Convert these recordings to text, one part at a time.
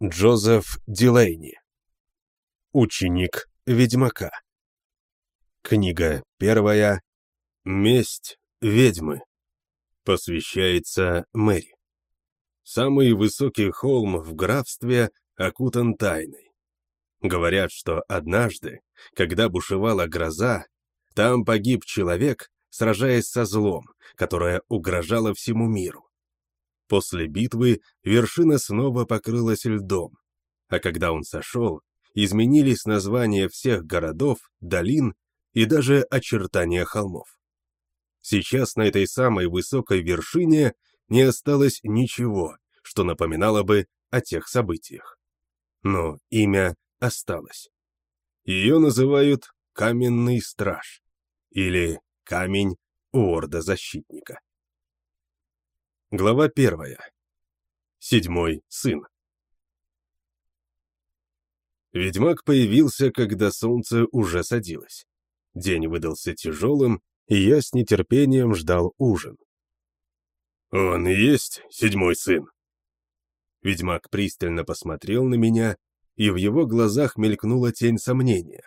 Джозеф Дилейни. Ученик ведьмака. Книга первая. Месть ведьмы. Посвящается Мэри. Самый высокий холм в графстве окутан тайной. Говорят, что однажды, когда бушевала гроза, там погиб человек, сражаясь со злом, которое угрожало всему миру. После битвы вершина снова покрылась льдом, а когда он сошел, изменились названия всех городов, долин и даже очертания холмов. Сейчас на этой самой высокой вершине не осталось ничего, что напоминало бы о тех событиях. Но имя осталось. Ее называют Каменный Страж или Камень Уорда-Защитника. Глава первая. Седьмой сын. Ведьмак появился, когда солнце уже садилось. День выдался тяжелым, и я с нетерпением ждал ужин. «Он и есть седьмой сын?» Ведьмак пристально посмотрел на меня, и в его глазах мелькнула тень сомнения.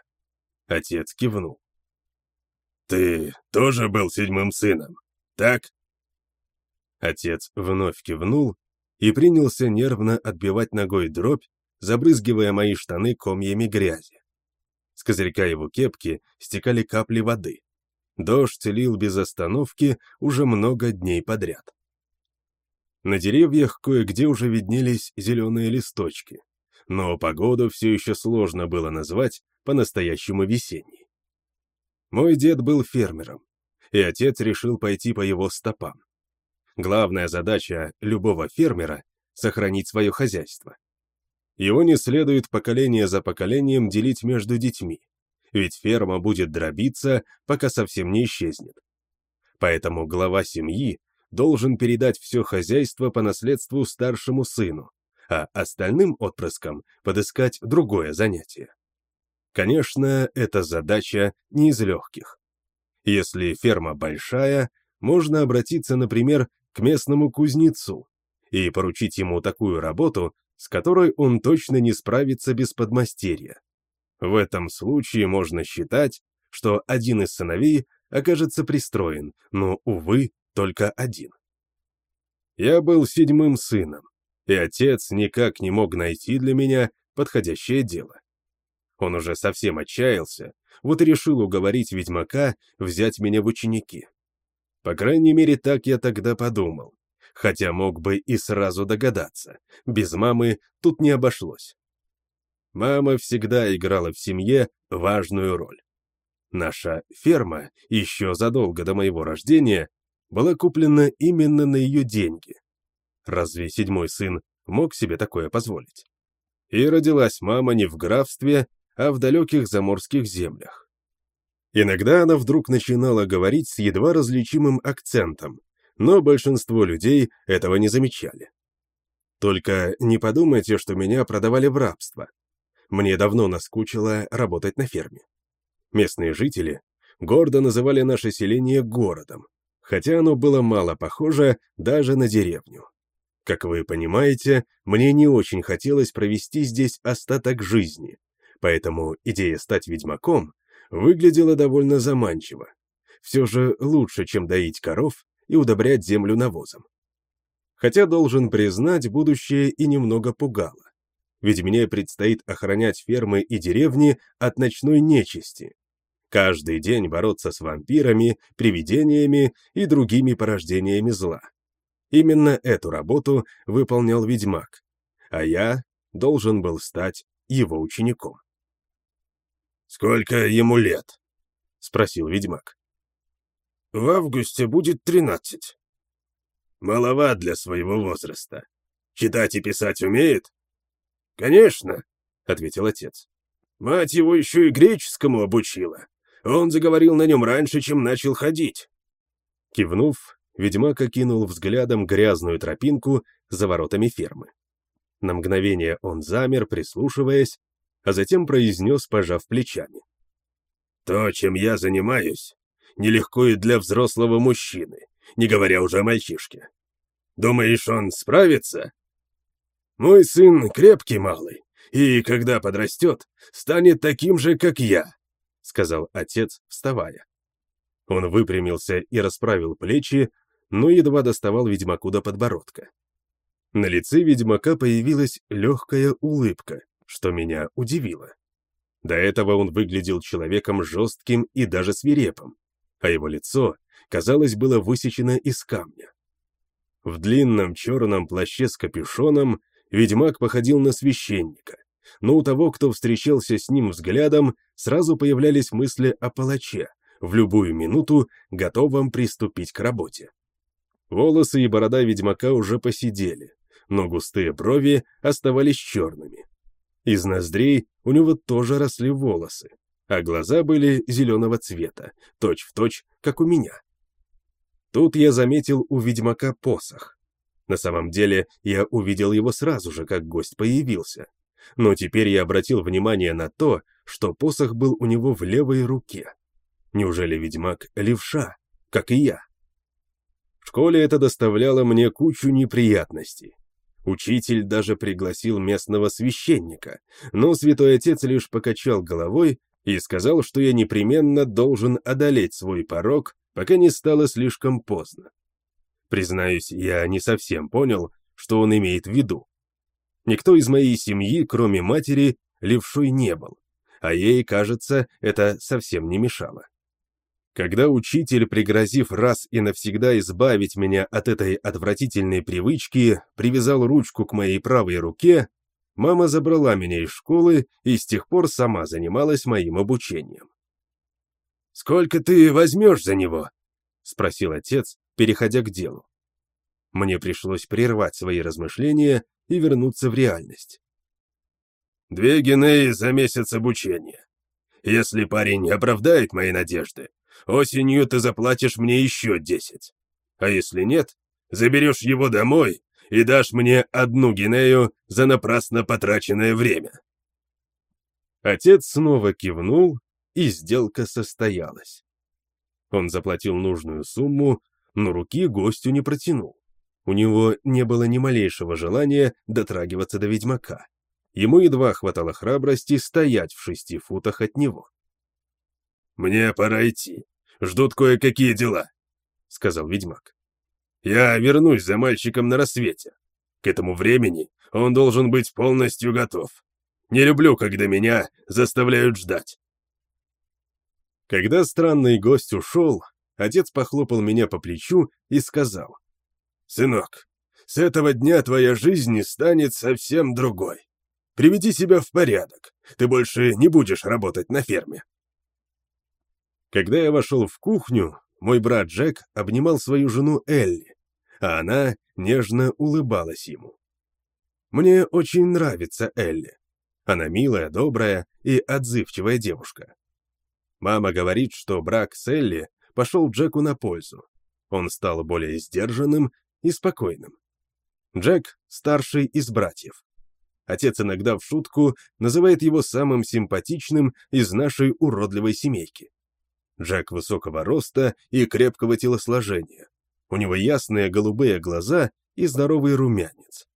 Отец кивнул. «Ты тоже был седьмым сыном, так?» Отец вновь кивнул и принялся нервно отбивать ногой дробь, забрызгивая мои штаны комьями грязи. С козырька его кепки стекали капли воды. Дождь лил без остановки уже много дней подряд. На деревьях кое-где уже виднелись зеленые листочки, но погоду все еще сложно было назвать по-настоящему весенней. Мой дед был фермером, и отец решил пойти по его стопам. Главная задача любого фермера — сохранить свое хозяйство. Его не следует поколение за поколением делить между детьми, ведь ферма будет дробиться, пока совсем не исчезнет. Поэтому глава семьи должен передать все хозяйство по наследству старшему сыну, а остальным отпрыскам подыскать другое занятие. Конечно, эта задача не из легких. Если ферма большая, можно обратиться, например, к местному кузнецу и поручить ему такую работу, с которой он точно не справится без подмастерья. В этом случае можно считать, что один из сыновей окажется пристроен, но, увы, только один. Я был седьмым сыном, и отец никак не мог найти для меня подходящее дело. Он уже совсем отчаялся, вот и решил уговорить ведьмака взять меня в ученики. По крайней мере, так я тогда подумал. Хотя мог бы и сразу догадаться. Без мамы тут не обошлось. Мама всегда играла в семье важную роль. Наша ферма, еще задолго до моего рождения, была куплена именно на ее деньги. Разве седьмой сын мог себе такое позволить? И родилась мама не в графстве, а в далеких заморских землях. Иногда она вдруг начинала говорить с едва различимым акцентом, но большинство людей этого не замечали. Только не подумайте, что меня продавали в рабство. Мне давно наскучило работать на ферме. Местные жители гордо называли наше селение городом, хотя оно было мало похоже даже на деревню. Как вы понимаете, мне не очень хотелось провести здесь остаток жизни, поэтому идея стать ведьмаком выглядело довольно заманчиво. Все же лучше, чем доить коров и удобрять землю навозом. Хотя, должен признать, будущее и немного пугало. Ведь мне предстоит охранять фермы и деревни от ночной нечисти. Каждый день бороться с вампирами, привидениями и другими порождениями зла. Именно эту работу выполнял ведьмак, а я должен был стать его учеником. «Сколько ему лет?» — спросил ведьмак. «В августе будет тринадцать». «Маловат для своего возраста. Читать и писать умеет?» «Конечно», — ответил отец. «Мать его еще и греческому обучила. Он заговорил на нем раньше, чем начал ходить». Кивнув, ведьмак окинул взглядом грязную тропинку за воротами фермы. На мгновение он замер, прислушиваясь, а затем произнес, пожав плечами. «То, чем я занимаюсь, нелегко и для взрослого мужчины, не говоря уже о мальчишке. Думаешь, он справится?» Мой сын крепкий малый, и когда подрастет, станет таким же, как я», — сказал отец, вставая. Он выпрямился и расправил плечи, но едва доставал ведьмаку до подбородка. На лице ведьмака появилась легкая улыбка, что меня удивило. До этого он выглядел человеком жестким и даже свирепым, а его лицо, казалось, было высечено из камня. В длинном черном плаще с капюшоном ведьмак походил на священника, но у того, кто встречался с ним взглядом, сразу появлялись мысли о палаче, в любую минуту готовом приступить к работе. Волосы и борода ведьмака уже посидели, но густые брови оставались черными. Из ноздрей у него тоже росли волосы, а глаза были зеленого цвета, точь-в-точь, точь, как у меня. Тут я заметил у ведьмака посох. На самом деле, я увидел его сразу же, как гость появился. Но теперь я обратил внимание на то, что посох был у него в левой руке. Неужели ведьмак левша, как и я? В школе это доставляло мне кучу неприятностей. Учитель даже пригласил местного священника, но святой отец лишь покачал головой и сказал, что я непременно должен одолеть свой порог, пока не стало слишком поздно. Признаюсь, я не совсем понял, что он имеет в виду. Никто из моей семьи, кроме матери, левшой не был, а ей, кажется, это совсем не мешало. Когда учитель, пригрозив раз и навсегда избавить меня от этой отвратительной привычки, привязал ручку к моей правой руке, мама забрала меня из школы и с тех пор сама занималась моим обучением. «Сколько ты возьмешь за него?» — спросил отец, переходя к делу. Мне пришлось прервать свои размышления и вернуться в реальность. «Две генеи за месяц обучения. Если парень оправдает мои надежды, Осенью ты заплатишь мне еще десять. А если нет, заберешь его домой и дашь мне одну гинею за напрасно потраченное время». Отец снова кивнул, и сделка состоялась. Он заплатил нужную сумму, но руки гостю не протянул. У него не было ни малейшего желания дотрагиваться до ведьмака. Ему едва хватало храбрости стоять в шести футах от него. «Мне пора идти. Ждут кое-какие дела», — сказал ведьмак. «Я вернусь за мальчиком на рассвете. К этому времени он должен быть полностью готов. Не люблю, когда меня заставляют ждать». Когда странный гость ушел, отец похлопал меня по плечу и сказал. «Сынок, с этого дня твоя жизнь станет совсем другой. Приведи себя в порядок, ты больше не будешь работать на ферме». Когда я вошел в кухню, мой брат Джек обнимал свою жену Элли, а она нежно улыбалась ему. Мне очень нравится Элли. Она милая, добрая и отзывчивая девушка. Мама говорит, что брак с Элли пошел Джеку на пользу. Он стал более сдержанным и спокойным. Джек — старший из братьев. Отец иногда в шутку называет его самым симпатичным из нашей уродливой семейки. Джек высокого роста и крепкого телосложения. У него ясные голубые глаза и здоровый румянец.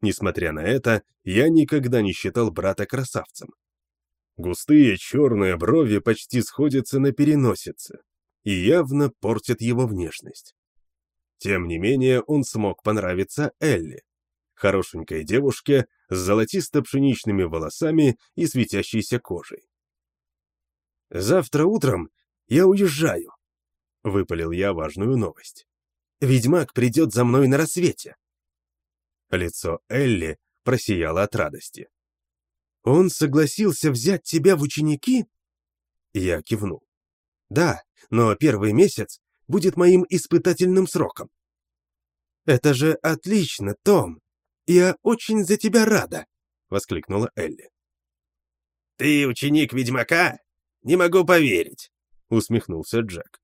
Несмотря на это, я никогда не считал брата красавцем. Густые черные брови почти сходятся на переносице и явно портят его внешность. Тем не менее, он смог понравиться Элли, хорошенькой девушке с золотисто-пшеничными волосами и светящейся кожей. «Завтра утром я уезжаю», — выпалил я важную новость. «Ведьмак придет за мной на рассвете». Лицо Элли просияло от радости. «Он согласился взять тебя в ученики?» Я кивнул. «Да, но первый месяц будет моим испытательным сроком». «Это же отлично, Том! Я очень за тебя рада!» — воскликнула Элли. «Ты ученик ведьмака?» «Не могу поверить», — усмехнулся Джек.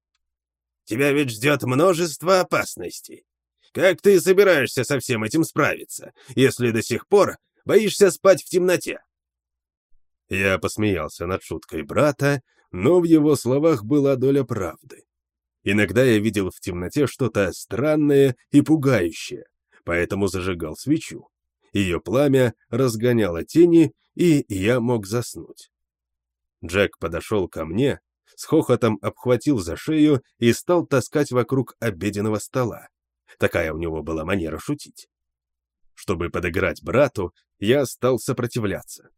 «Тебя ведь ждет множество опасностей. Как ты собираешься со всем этим справиться, если до сих пор боишься спать в темноте?» Я посмеялся над шуткой брата, но в его словах была доля правды. Иногда я видел в темноте что-то странное и пугающее, поэтому зажигал свечу. Ее пламя разгоняло тени, и я мог заснуть. Джек подошел ко мне, с хохотом обхватил за шею и стал таскать вокруг обеденного стола. Такая у него была манера шутить. Чтобы подыграть брату, я стал сопротивляться.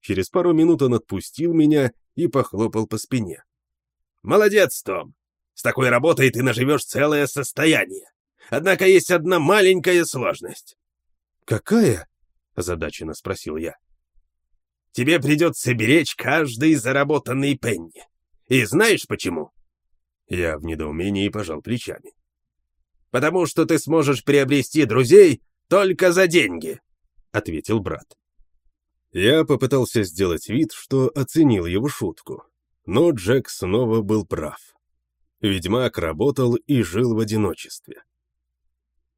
Через пару минут он отпустил меня и похлопал по спине. «Молодец, Том! С такой работой ты наживешь целое состояние. Однако есть одна маленькая сложность». «Какая?» — озадаченно спросил я. «Тебе придется беречь каждый заработанный пенни. И знаешь почему?» Я в недоумении пожал плечами. «Потому что ты сможешь приобрести друзей только за деньги», — ответил брат. Я попытался сделать вид, что оценил его шутку, но Джек снова был прав. Ведьмак работал и жил в одиночестве.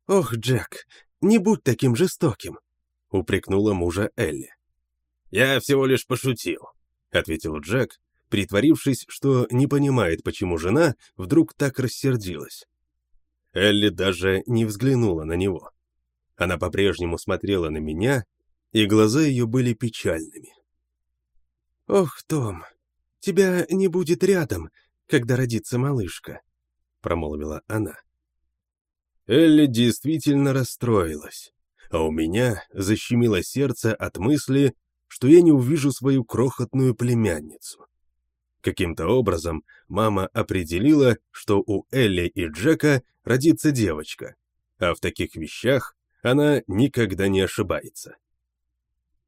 «Ох, Джек, не будь таким жестоким», — упрекнула мужа Элли. «Я всего лишь пошутил», — ответил Джек, притворившись, что не понимает, почему жена вдруг так рассердилась. Элли даже не взглянула на него. Она по-прежнему смотрела на меня, и глаза ее были печальными. «Ох, Том, тебя не будет рядом, когда родится малышка», — промолвила она. Элли действительно расстроилась, а у меня защемило сердце от мысли, что я не увижу свою крохотную племянницу. Каким-то образом мама определила, что у Элли и Джека родится девочка, а в таких вещах она никогда не ошибается.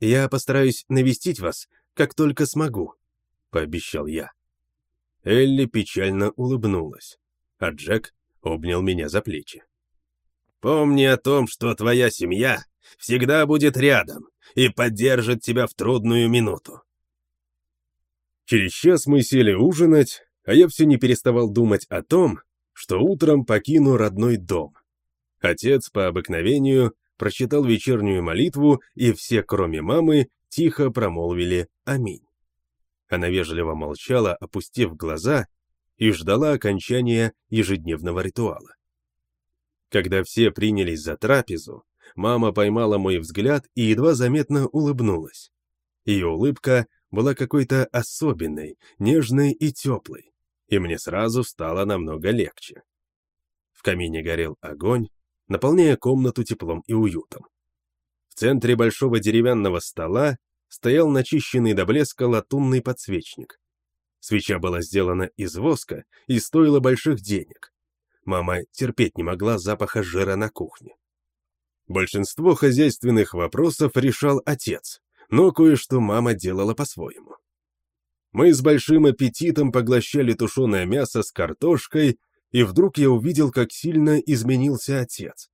«Я постараюсь навестить вас, как только смогу», — пообещал я. Элли печально улыбнулась, а Джек обнял меня за плечи. «Помни о том, что твоя семья всегда будет рядом и поддержит тебя в трудную минуту». Через час мы сели ужинать, а я все не переставал думать о том, что утром покину родной дом. Отец по обыкновению прочитал вечернюю молитву, и все, кроме мамы, тихо промолвили «Аминь». Она вежливо молчала, опустив глаза, и ждала окончания ежедневного ритуала. Когда все принялись за трапезу, мама поймала мой взгляд и едва заметно улыбнулась. Ее улыбка была какой-то особенной, нежной и теплой, и мне сразу стало намного легче. В камине горел огонь, наполняя комнату теплом и уютом. В центре большого деревянного стола стоял начищенный до блеска латунный подсвечник. Свеча была сделана из воска и стоила больших денег. Мама терпеть не могла запаха жира на кухне. Большинство хозяйственных вопросов решал отец, но кое-что мама делала по-своему. Мы с большим аппетитом поглощали тушеное мясо с картошкой и вдруг я увидел, как сильно изменился отец.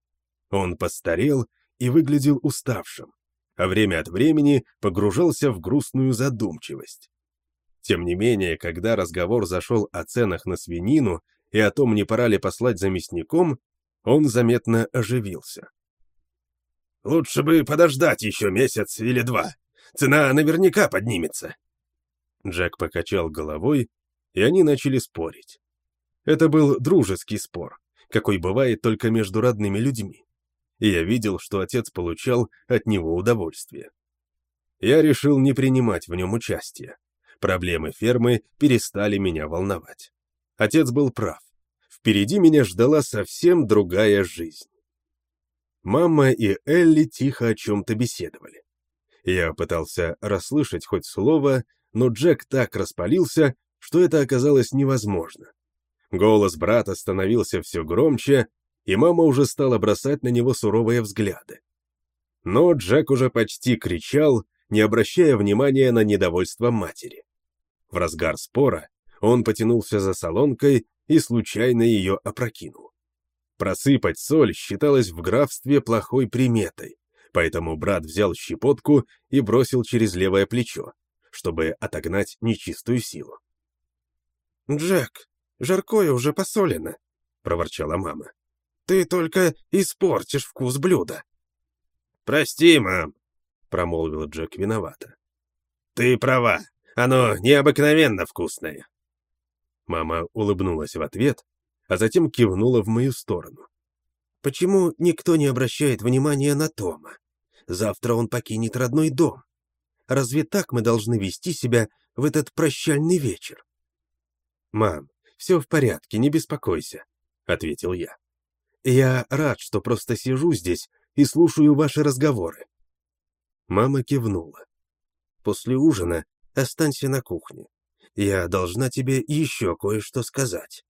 Он постарел и выглядел уставшим, а время от времени погружался в грустную задумчивость. Тем не менее, когда разговор зашел о ценах на свинину и о том, не пора ли послать за мясником, он заметно оживился. «Лучше бы подождать еще месяц или два. Цена наверняка поднимется». Джек покачал головой, и они начали спорить. Это был дружеский спор, какой бывает только между родными людьми. И я видел, что отец получал от него удовольствие. Я решил не принимать в нем участия. Проблемы фермы перестали меня волновать. Отец был прав. Впереди меня ждала совсем другая жизнь. Мама и Элли тихо о чем-то беседовали. Я пытался расслышать хоть слово, но Джек так распалился, что это оказалось невозможно. Голос брата становился все громче, и мама уже стала бросать на него суровые взгляды. Но Джек уже почти кричал, не обращая внимания на недовольство матери. В разгар спора он потянулся за солонкой и случайно ее опрокинул. Просыпать соль считалось в графстве плохой приметой, поэтому брат взял щепотку и бросил через левое плечо, чтобы отогнать нечистую силу. «Джек, Жаркое уже посолено», — проворчала мама. «Ты только испортишь вкус блюда». «Прости, мам», — промолвил Джек виновато. «Ты права, оно необыкновенно вкусное». Мама улыбнулась в ответ, а затем кивнула в мою сторону. «Почему никто не обращает внимания на Тома? Завтра он покинет родной дом. Разве так мы должны вести себя в этот прощальный вечер? «Мам, все в порядке, не беспокойся», — ответил я. «Я рад, что просто сижу здесь и слушаю ваши разговоры». Мама кивнула. «После ужина останься на кухне. Я должна тебе еще кое-что сказать».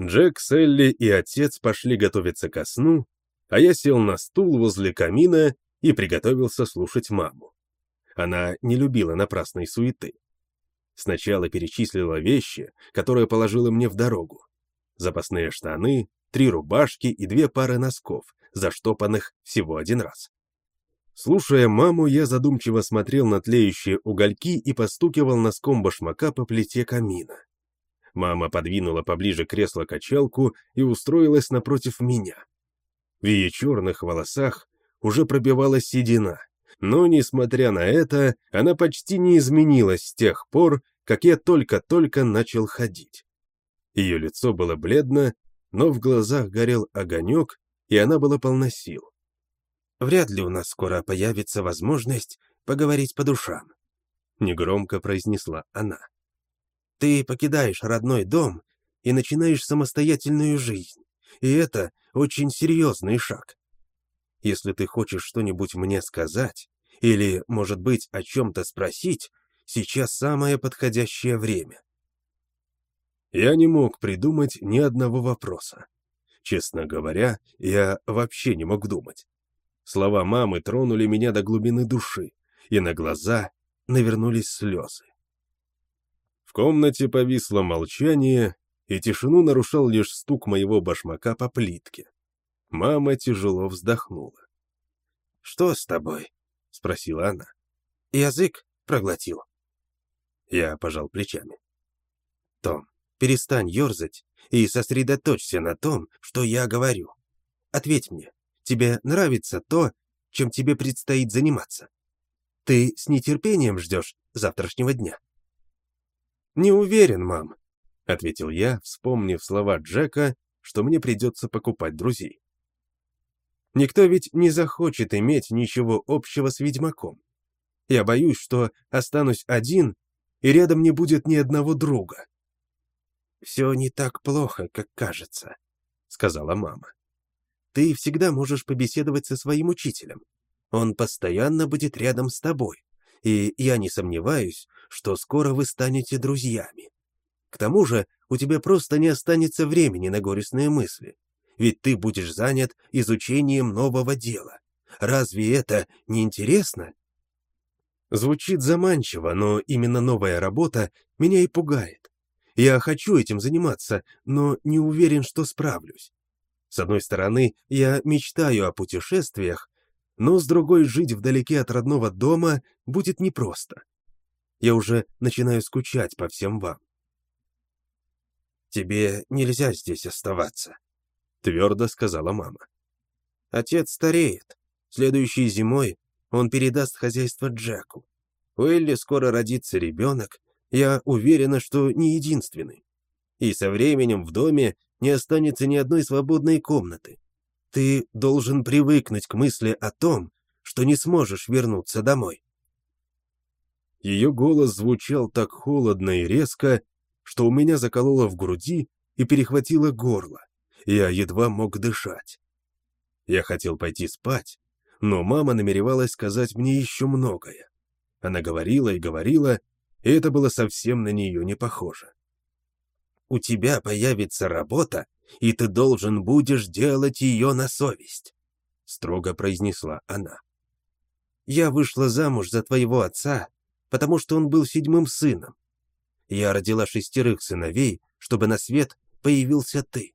Джек, Селли и отец пошли готовиться ко сну, а я сел на стул возле камина и приготовился слушать маму. Она не любила напрасной суеты. Сначала перечислила вещи, которые положила мне в дорогу. Запасные штаны, три рубашки и две пары носков, заштопанных всего один раз. Слушая маму, я задумчиво смотрел на тлеющие угольки и постукивал носком башмака по плите камина. Мама подвинула поближе кресло-качалку и устроилась напротив меня. В ее черных волосах уже пробивалась седина, но, несмотря на это, она почти не изменилась с тех пор, как я только-только начал ходить. Ее лицо было бледно, но в глазах горел огонек, и она была полна сил. «Вряд ли у нас скоро появится возможность поговорить по душам», — негромко произнесла она. «Ты покидаешь родной дом и начинаешь самостоятельную жизнь, и это очень серьезный шаг. Если ты хочешь что-нибудь мне сказать, или, может быть, о чем-то спросить, сейчас самое подходящее время. Я не мог придумать ни одного вопроса. Честно говоря, я вообще не мог думать. Слова мамы тронули меня до глубины души, и на глаза навернулись слезы. В комнате повисло молчание, и тишину нарушал лишь стук моего башмака по плитке. Мама тяжело вздохнула. «Что с тобой?» — спросила она. «Язык проглотил». Я пожал плечами. «Том, перестань ерзать и сосредоточься на том, что я говорю. Ответь мне, тебе нравится то, чем тебе предстоит заниматься? Ты с нетерпением ждешь завтрашнего дня?» «Не уверен, мам», — ответил я, вспомнив слова Джека, что мне придется покупать друзей. Никто ведь не захочет иметь ничего общего с ведьмаком. Я боюсь, что останусь один, и рядом не будет ни одного друга. «Все не так плохо, как кажется», — сказала мама. «Ты всегда можешь побеседовать со своим учителем. Он постоянно будет рядом с тобой, и я не сомневаюсь, что скоро вы станете друзьями. К тому же у тебя просто не останется времени на горестные мысли ведь ты будешь занят изучением нового дела. Разве это не интересно? Звучит заманчиво, но именно новая работа меня и пугает. Я хочу этим заниматься, но не уверен, что справлюсь. С одной стороны, я мечтаю о путешествиях, но с другой жить вдалеке от родного дома будет непросто. Я уже начинаю скучать по всем вам. Тебе нельзя здесь оставаться, — твердо сказала мама. «Отец стареет. Следующей зимой он передаст хозяйство Джеку. У Элли скоро родится ребенок, я уверена, что не единственный. И со временем в доме не останется ни одной свободной комнаты. Ты должен привыкнуть к мысли о том, что не сможешь вернуться домой». Ее голос звучал так холодно и резко, что у меня закололо в груди и перехватило горло. Я едва мог дышать. Я хотел пойти спать, но мама намеревалась сказать мне еще многое. Она говорила и говорила, и это было совсем на нее не похоже. «У тебя появится работа, и ты должен будешь делать ее на совесть», — строго произнесла она. «Я вышла замуж за твоего отца, потому что он был седьмым сыном. Я родила шестерых сыновей, чтобы на свет появился ты.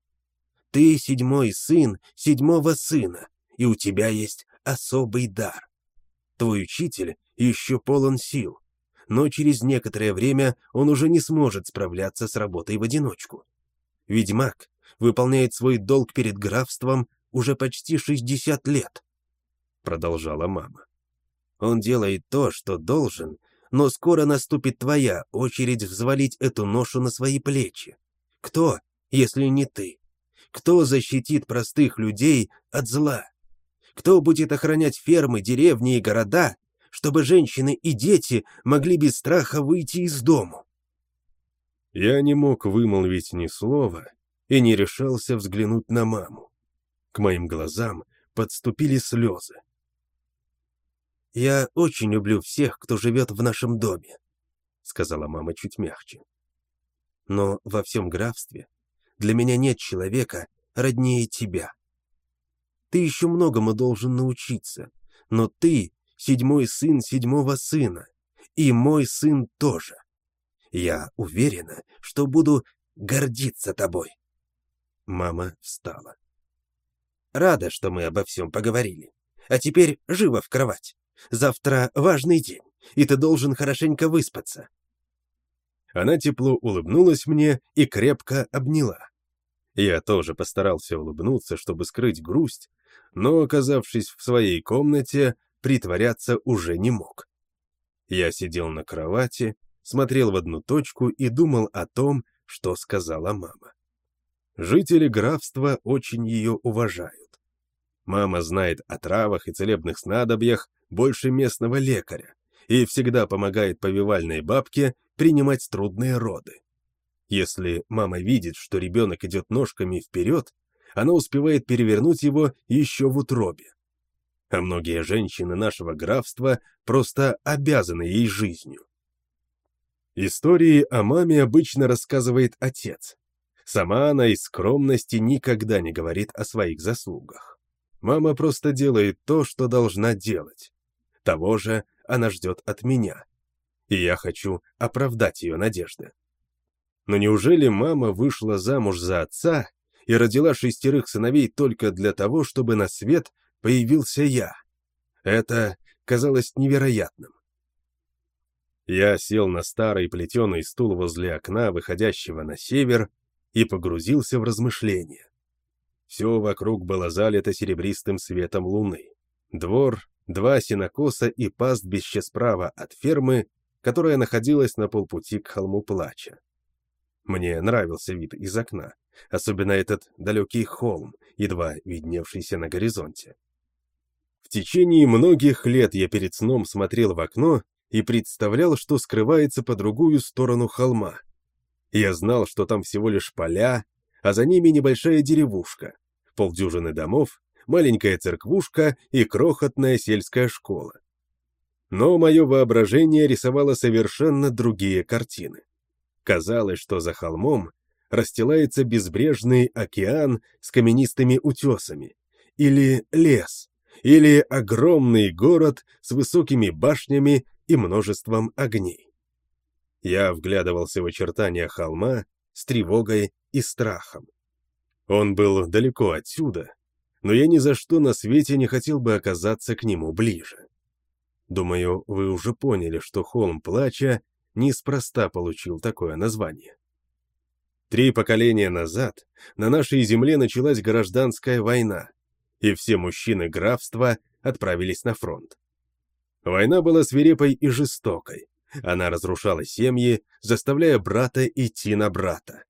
Ты седьмой сын седьмого сына, и у тебя есть особый дар. Твой учитель еще полон сил, но через некоторое время он уже не сможет справляться с работой в одиночку. Ведьмак выполняет свой долг перед графством уже почти 60 лет, продолжала мама. Он делает то, что должен, но скоро наступит твоя очередь взвалить эту ношу на свои плечи. Кто, если не ты? Кто защитит простых людей от зла? Кто будет охранять фермы, деревни и города, чтобы женщины и дети могли без страха выйти из дому? Я не мог вымолвить ни слова и не решался взглянуть на маму. К моим глазам подступили слезы. «Я очень люблю всех, кто живет в нашем доме», — сказала мама чуть мягче. «Но во всем графстве для меня нет человека роднее тебя. Ты еще многому должен научиться, но ты — седьмой сын седьмого сына, и мой сын тоже. Я уверена, что буду гордиться тобой». Мама встала. «Рада, что мы обо всем поговорили. А теперь живо в кровать. Завтра важный день, и ты должен хорошенько выспаться». Она тепло улыбнулась мне и крепко обняла. Я тоже постарался улыбнуться, чтобы скрыть грусть, но, оказавшись в своей комнате, притворяться уже не мог. Я сидел на кровати, смотрел в одну точку и думал о том, что сказала мама. Жители графства очень ее уважают. Мама знает о травах и целебных снадобьях больше местного лекаря и всегда помогает повивальной бабке принимать трудные роды. Если мама видит, что ребенок идет ножками вперед, она успевает перевернуть его еще в утробе. А многие женщины нашего графства просто обязаны ей жизнью. Истории о маме обычно рассказывает отец. Сама она из скромности никогда не говорит о своих заслугах. Мама просто делает то, что должна делать. Того же она ждет от меня. И я хочу оправдать ее надежды. Но неужели мама вышла замуж за отца и родила шестерых сыновей только для того, чтобы на свет появился я? Это казалось невероятным. Я сел на старый плетеный стул возле окна, выходящего на север, и погрузился в размышления. Все вокруг было залито серебристым светом луны. Двор, два сенокоса и пастбище справа от фермы, которая находилась на полпути к холму Плача. Мне нравился вид из окна, особенно этот далекий холм, едва видневшийся на горизонте. В течение многих лет я перед сном смотрел в окно и представлял, что скрывается по другую сторону холма. Я знал, что там всего лишь поля, а за ними небольшая деревушка, полдюжины домов, маленькая церквушка и крохотная сельская школа. Но мое воображение рисовало совершенно другие картины. Казалось, что за холмом расстилается безбрежный океан с каменистыми утесами, или лес, или огромный город с высокими башнями и множеством огней. Я вглядывался в очертания холма с тревогой и страхом. Он был далеко отсюда, но я ни за что на свете не хотел бы оказаться к нему ближе. Думаю, вы уже поняли, что холм плача неспроста получил такое название. Три поколения назад на нашей земле началась гражданская война, и все мужчины графства отправились на фронт. Война была свирепой и жестокой, она разрушала семьи, заставляя брата идти на брата.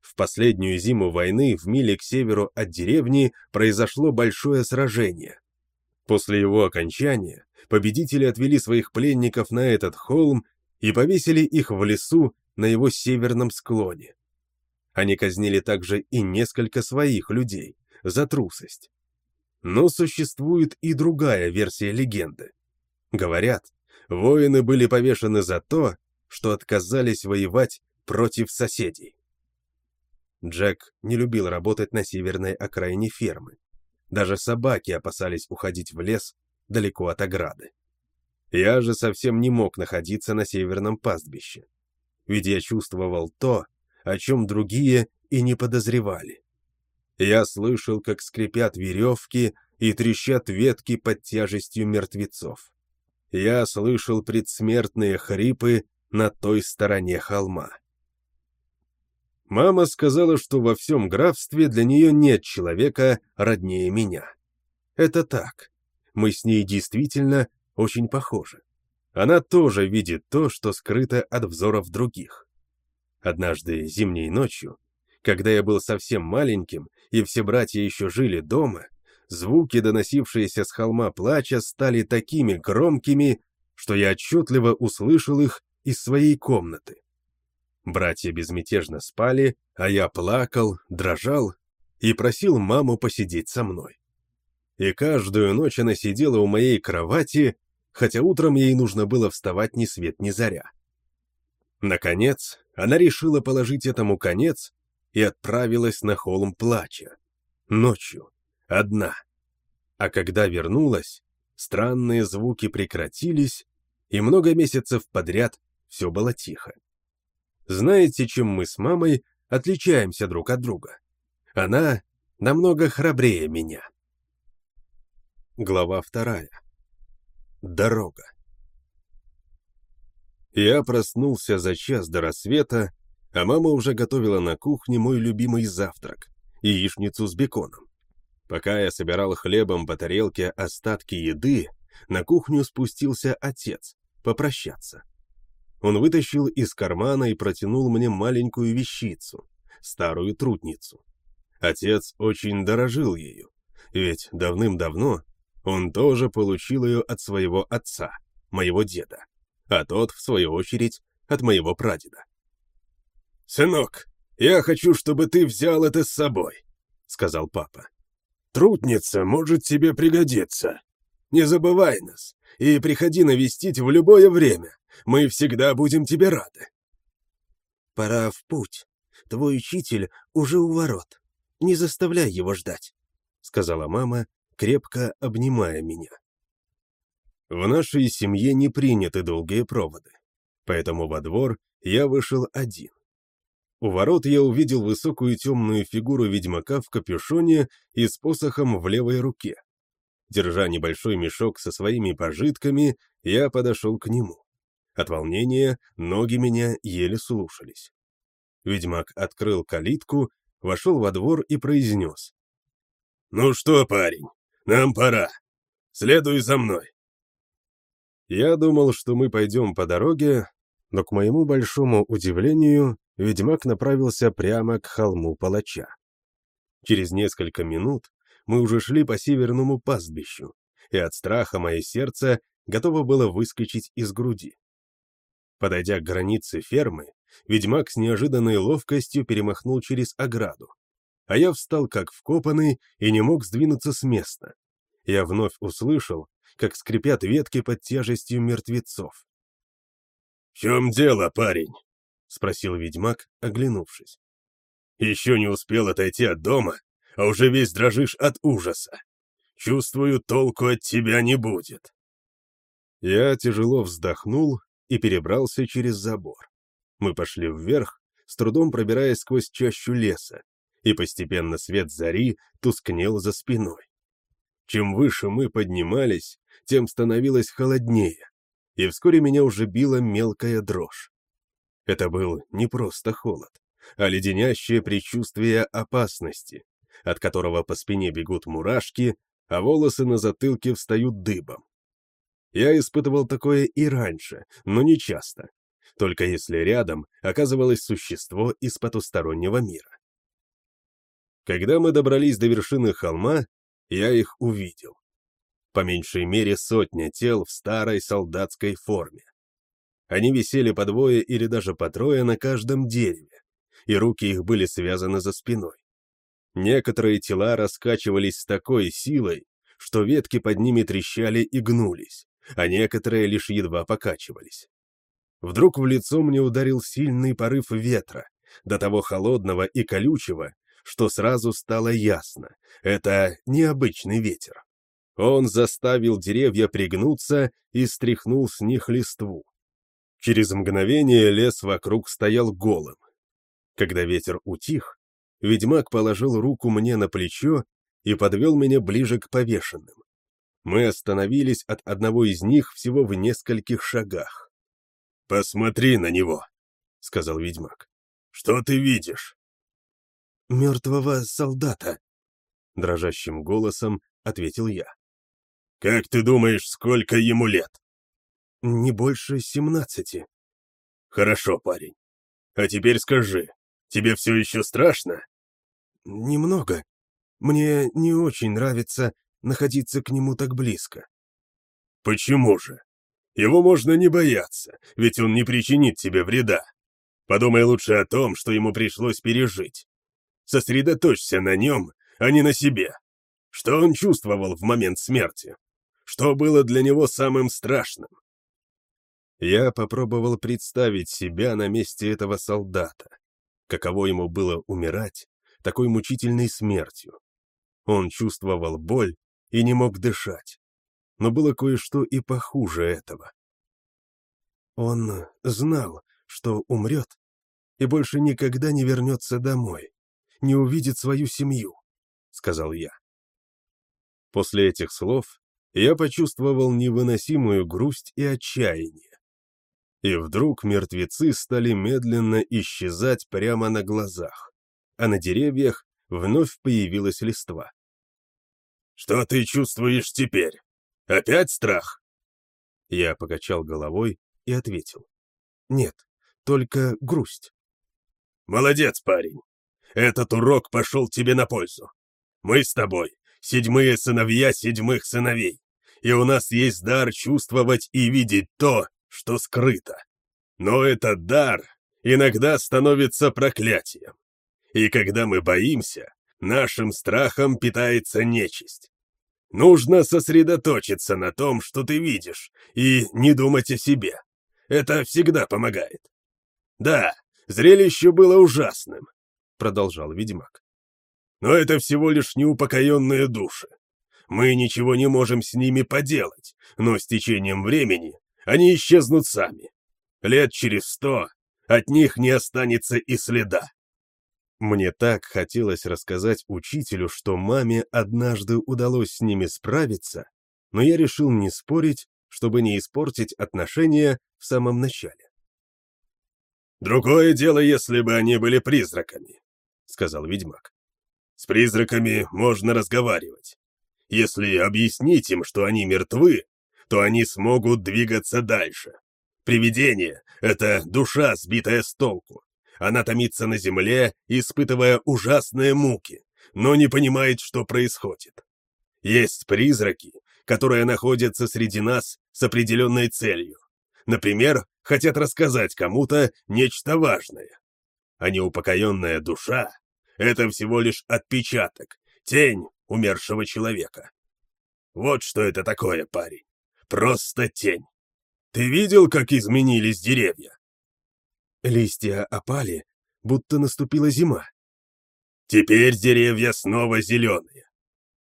В последнюю зиму войны в миле к северу от деревни произошло большое сражение. После его окончания победители отвели своих пленников на этот холм и повесили их в лесу на его северном склоне. Они казнили также и несколько своих людей за трусость. Но существует и другая версия легенды. Говорят, воины были повешены за то, что отказались воевать против соседей. Джек не любил работать на северной окраине фермы. Даже собаки опасались уходить в лес далеко от ограды. Я же совсем не мог находиться на северном пастбище, ведь я чувствовал то, о чем другие и не подозревали. Я слышал, как скрипят веревки и трещат ветки под тяжестью мертвецов я слышал предсмертные хрипы на той стороне холма. Мама сказала, что во всем графстве для нее нет человека роднее меня. Это так. Мы с ней действительно очень похожи. Она тоже видит то, что скрыто от взоров других. Однажды зимней ночью, когда я был совсем маленьким, и все братья еще жили дома, звуки, доносившиеся с холма плача, стали такими громкими, что я отчетливо услышал их из своей комнаты. Братья безмятежно спали, а я плакал, дрожал и просил маму посидеть со мной. И каждую ночь она сидела у моей кровати, хотя утром ей нужно было вставать ни свет ни заря. Наконец, она решила положить этому конец и отправилась на холм плача. Ночью, одна. А когда вернулась, странные звуки прекратились, и много месяцев подряд все было тихо. Знаете, чем мы с мамой отличаемся друг от друга? Она намного храбрее меня. Глава вторая. Дорога. Я проснулся за час до рассвета, а мама уже готовила на кухне мой любимый завтрак — яичницу с беконом. Пока я собирал хлебом по тарелке остатки еды, на кухню спустился отец попрощаться. Он вытащил из кармана и протянул мне маленькую вещицу, старую трутницу. Отец очень дорожил ею, ведь давным-давно он тоже получил ее от своего отца, моего деда, а тот, в свою очередь, от моего прадеда. «Сынок, я хочу, чтобы ты взял это с собой», — сказал папа. «Трутница может тебе пригодиться. Не забывай нас и приходи навестить в любое время. Мы всегда будем тебе рады». «Пора в путь. Твой учитель уже у ворот. Не заставляй его ждать», — сказала мама, крепко обнимая меня. В нашей семье не приняты долгие проводы, поэтому во двор я вышел один. У ворот я увидел высокую темную фигуру ведьмака в капюшоне и с посохом в левой руке. Держа небольшой мешок со своими пожитками, я подошел к нему. От волнения ноги меня еле слушались. Ведьмак открыл калитку, вошел во двор и произнес. «Ну что, парень, нам пора. Следуй за мной». Я думал, что мы пойдем по дороге, но, к моему большому удивлению, ведьмак направился прямо к холму палача. Через несколько минут мы уже шли по северному пастбищу, и от страха мое сердце готово было выскочить из груди. Подойдя к границе фермы, ведьмак с неожиданной ловкостью перемахнул через ограду, а я встал как вкопанный и не мог сдвинуться с места. Я вновь услышал, как скрипят ветки под тяжестью мертвецов. «В чем дело, парень?» — спросил ведьмак, оглянувшись. «Еще не успел отойти от дома, а уже весь дрожишь от ужаса. Чувствую, толку от тебя не будет. Я тяжело вздохнул и перебрался через забор. Мы пошли вверх, с трудом пробираясь сквозь чащу леса, и постепенно свет зари тускнел за спиной. Чем выше мы поднимались, тем становилось холоднее, и вскоре меня уже била мелкая дрожь. Это был не просто холод, а леденящее предчувствие опасности, от которого по спине бегут мурашки, а волосы на затылке встают дыбом. Я испытывал такое и раньше, но не часто, только если рядом оказывалось существо из потустороннего мира. Когда мы добрались до вершины холма, я их увидел. По меньшей мере сотня тел в старой солдатской форме. Они висели по двое или даже по трое на каждом дереве, и руки их были связаны за спиной. Некоторые тела раскачивались с такой силой, что ветки под ними трещали и гнулись, а некоторые лишь едва покачивались. Вдруг в лицо мне ударил сильный порыв ветра, до того холодного и колючего, что сразу стало ясно — это необычный ветер. Он заставил деревья пригнуться и стряхнул с них листву. Через мгновение лес вокруг стоял голым. Когда ветер утих, Ведьмак положил руку мне на плечо и подвел меня ближе к повешенным. Мы остановились от одного из них всего в нескольких шагах. «Посмотри на него», — сказал ведьмак. «Что ты видишь?» «Мертвого солдата», — дрожащим голосом ответил я. «Как ты думаешь, сколько ему лет?» «Не больше семнадцати». «Хорошо, парень. А теперь скажи, Тебе все еще страшно?» «Немного». Мне не очень нравится находиться к нему так близко». «Почему же? Его можно не бояться, ведь он не причинит тебе вреда. Подумай лучше о том, что ему пришлось пережить. Сосредоточься на нем, а не на себе. Что он чувствовал в момент смерти? Что было для него самым страшным? Я попробовал представить себя на месте этого солдата. Каково ему было умирать такой мучительной смертью. Он чувствовал боль и не мог дышать. Но было кое-что и похуже этого. Он знал, что умрет и больше никогда не вернется домой, не увидит свою семью, — сказал я. После этих слов я почувствовал невыносимую грусть и отчаяние. И вдруг мертвецы стали медленно исчезать прямо на глазах, а на деревьях вновь появилась листва. «Что ты чувствуешь теперь? Опять страх?» Я покачал головой и ответил. «Нет, только грусть». «Молодец, парень. Этот урок пошел тебе на пользу. Мы с тобой седьмые сыновья седьмых сыновей, и у нас есть дар чувствовать и видеть то, что скрыто. Но этот дар иногда становится проклятием. И когда мы боимся, нашим страхом питается нечисть. Нужно сосредоточиться на том, что ты видишь, и не думать о себе. Это всегда помогает. Да, зрелище было ужасным, продолжал ведьмак. Но это всего лишь неупокоенные души. Мы ничего не можем с ними поделать, но с течением времени они исчезнут сами. Лет через сто от них не останется и следа. Мне так хотелось рассказать учителю, что маме однажды удалось с ними справиться, но я решил не спорить, чтобы не испортить отношения в самом начале. «Другое дело, если бы они были призраками», — сказал ведьмак. «С призраками можно разговаривать. Если объяснить им, что они мертвы, то они смогут двигаться дальше. Привидение — это душа, сбитая с толку. Она томится на земле, испытывая ужасные муки, но не понимает, что происходит. Есть призраки, которые находятся среди нас с определенной целью. Например, хотят рассказать кому-то нечто важное. А неупокоенная душа — это всего лишь отпечаток, тень умершего человека. Вот что это такое, парень. Просто тень. Ты видел, как изменились деревья? Листья опали, будто наступила зима. Теперь деревья снова зеленые.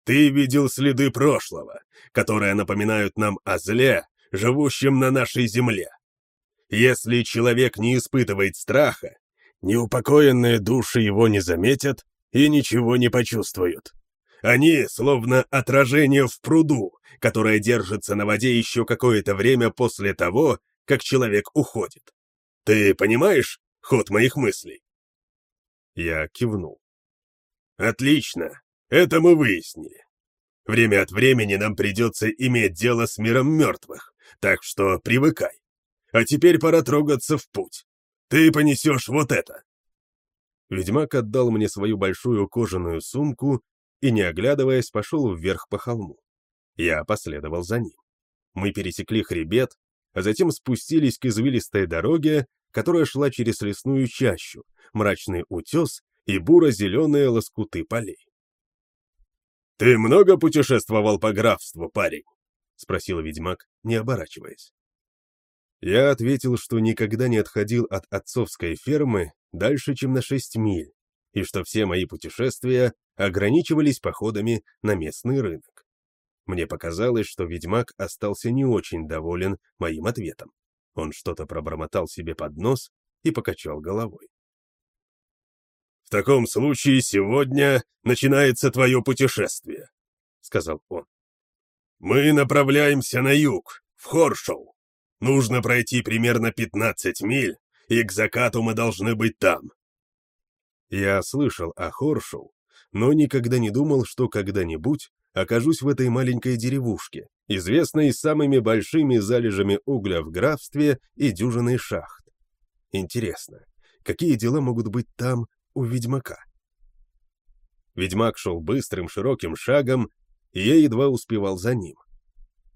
Ты видел следы прошлого, которые напоминают нам о зле, живущем на нашей земле. Если человек не испытывает страха, неупокоенные души его не заметят и ничего не почувствуют. Они словно отражение в пруду, которое держится на воде еще какое-то время после того, как человек уходит. Ты понимаешь ход моих мыслей?» Я кивнул. «Отлично, это мы выяснили. Время от времени нам придется иметь дело с миром мертвых, так что привыкай. А теперь пора трогаться в путь. Ты понесешь вот это». Ведьмак отдал мне свою большую кожаную сумку и, не оглядываясь, пошел вверх по холму. Я последовал за ним. Мы пересекли хребет, а затем спустились к извилистой дороге, которая шла через лесную чащу, мрачный утес и буро-зеленые лоскуты полей. «Ты много путешествовал по графству, парень?» — спросил ведьмак, не оборачиваясь. Я ответил, что никогда не отходил от отцовской фермы дальше, чем на шесть миль, и что все мои путешествия ограничивались походами на местный рынок. Мне показалось, что ведьмак остался не очень доволен моим ответом. Он что-то пробормотал себе под нос и покачал головой. «В таком случае сегодня начинается твое путешествие», — сказал он. «Мы направляемся на юг, в Хоршоу. Нужно пройти примерно 15 миль, и к закату мы должны быть там». Я слышал о Хоршоу, но никогда не думал, что когда-нибудь окажусь в этой маленькой деревушке, известной самыми большими залежами угля в графстве и дюжиной шахт. Интересно, какие дела могут быть там у ведьмака? Ведьмак шел быстрым широким шагом, и я едва успевал за ним.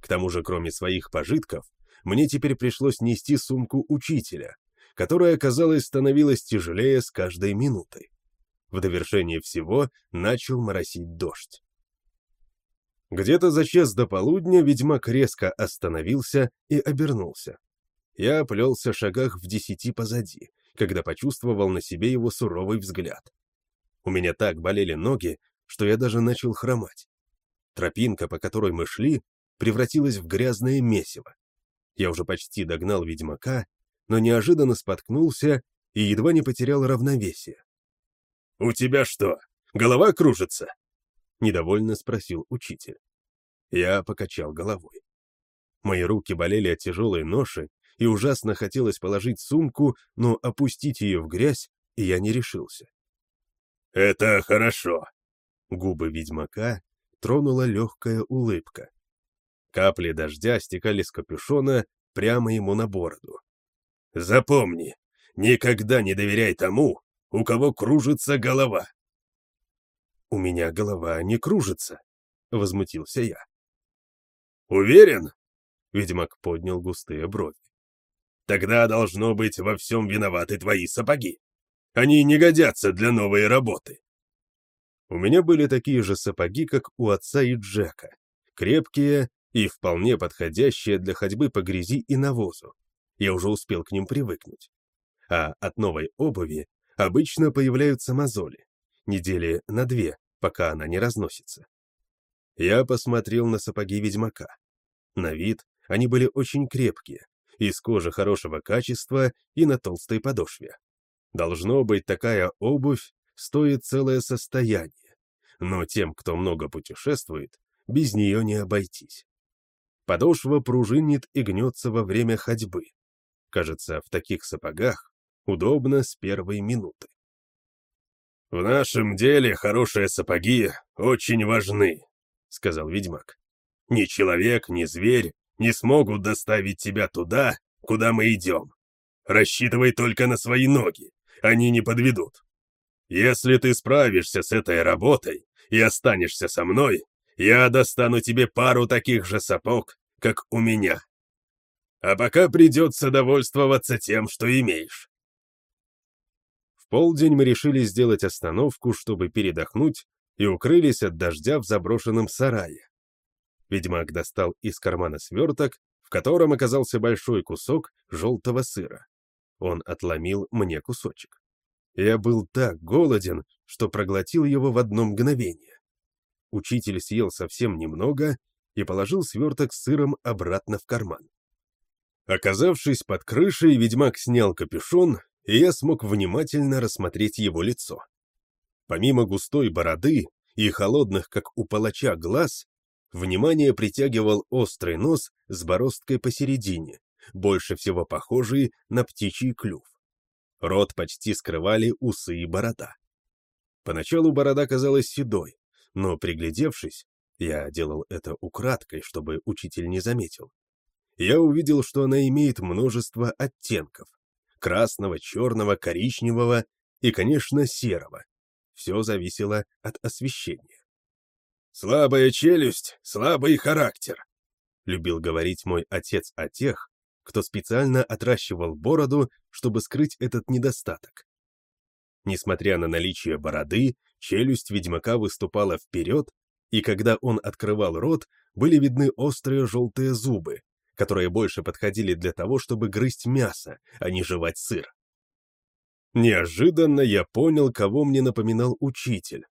К тому же, кроме своих пожитков, мне теперь пришлось нести сумку учителя, которая, казалось, становилась тяжелее с каждой минутой. В довершение всего начал моросить дождь. Где-то за час до полудня ведьмак резко остановился и обернулся. Я плелся шагах в десяти позади, когда почувствовал на себе его суровый взгляд. У меня так болели ноги, что я даже начал хромать. Тропинка, по которой мы шли, превратилась в грязное месиво. Я уже почти догнал ведьмака, но неожиданно споткнулся и едва не потерял равновесие. «У тебя что, голова кружится?» — недовольно спросил учитель. Я покачал головой. Мои руки болели от тяжелой ноши, и ужасно хотелось положить сумку, но опустить ее в грязь, я не решился. «Это хорошо!» Губы ведьмака тронула легкая улыбка. Капли дождя стекали с капюшона прямо ему на бороду. «Запомни, никогда не доверяй тому, у кого кружится голова!» «У меня голова не кружится», — возмутился я. «Уверен?» — ведьмак поднял густые брови. «Тогда должно быть во всем виноваты твои сапоги. Они не годятся для новой работы». У меня были такие же сапоги, как у отца и Джека, крепкие и вполне подходящие для ходьбы по грязи и навозу. Я уже успел к ним привыкнуть. А от новой обуви обычно появляются мозоли, недели на две, пока она не разносится. Я посмотрел на сапоги ведьмака. На вид они были очень крепкие, из кожи хорошего качества и на толстой подошве. Должно быть, такая обувь стоит целое состояние, но тем, кто много путешествует, без нее не обойтись. Подошва пружинит и гнется во время ходьбы. Кажется, в таких сапогах удобно с первой минуты. «В нашем деле хорошие сапоги очень важны», — сказал ведьмак. «Ни человек, ни зверь не смогут доставить тебя туда, куда мы идем. Рассчитывай только на свои ноги, они не подведут. Если ты справишься с этой работой и останешься со мной, я достану тебе пару таких же сапог, как у меня. А пока придется довольствоваться тем, что имеешь. В полдень мы решили сделать остановку, чтобы передохнуть, и укрылись от дождя в заброшенном сарае. Ведьмак достал из кармана сверток, в котором оказался большой кусок желтого сыра. Он отломил мне кусочек. Я был так голоден, что проглотил его в одно мгновение. Учитель съел совсем немного и положил сверток с сыром обратно в карман. Оказавшись под крышей, ведьмак снял капюшон, и я смог внимательно рассмотреть его лицо. Помимо густой бороды и холодных, как у палача, глаз, внимание притягивал острый нос с бороздкой посередине, больше всего похожий на птичий клюв. Рот почти скрывали усы и борода. Поначалу борода казалась седой, но, приглядевшись, я делал это украдкой, чтобы учитель не заметил, я увидел, что она имеет множество оттенков — красного, черного, коричневого и, конечно, серого, все зависело от освещения. «Слабая челюсть, слабый характер», — любил говорить мой отец о тех, кто специально отращивал бороду, чтобы скрыть этот недостаток. Несмотря на наличие бороды, челюсть ведьмака выступала вперед, и когда он открывал рот, были видны острые желтые зубы, которые больше подходили для того, чтобы грызть мясо, а не жевать сыр. Неожиданно я понял, кого мне напоминал учитель.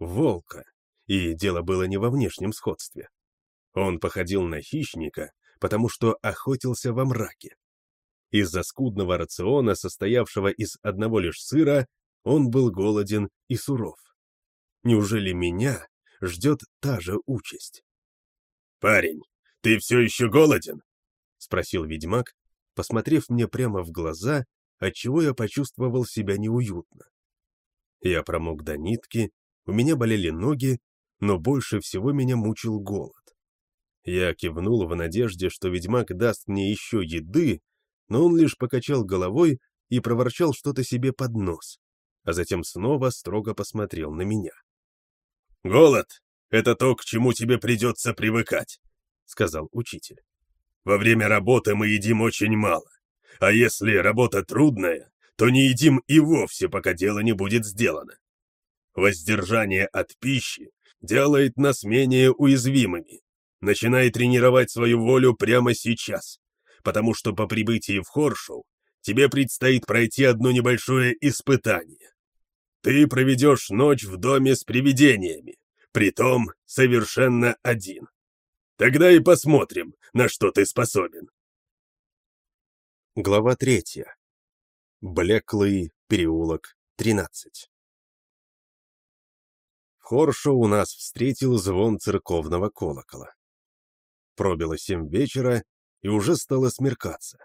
Волка. И дело было не во внешнем сходстве. Он походил на хищника, потому что охотился во мраке. Из-за скудного рациона, состоявшего из одного лишь сыра, он был голоден и суров. Неужели меня ждет та же участь? «Парень, ты все еще голоден?» — спросил ведьмак, посмотрев мне прямо в глаза отчего я почувствовал себя неуютно. Я промок до нитки, у меня болели ноги, но больше всего меня мучил голод. Я кивнул в надежде, что ведьмак даст мне еще еды, но он лишь покачал головой и проворчал что-то себе под нос, а затем снова строго посмотрел на меня. Голод — это то, к чему тебе придется привыкать», — сказал учитель. «Во время работы мы едим очень мало, а если работа трудная, то не едим и вовсе, пока дело не будет сделано. Воздержание от пищи делает нас менее уязвимыми. Начинай тренировать свою волю прямо сейчас, потому что по прибытии в Хоршоу тебе предстоит пройти одно небольшое испытание. Ты проведешь ночь в доме с привидениями, притом совершенно один. Тогда и посмотрим, на что ты способен. Глава третья. Блеклый переулок, 13. В Хоршоу нас встретил звон церковного колокола. Пробило семь вечера, и уже стало смеркаться.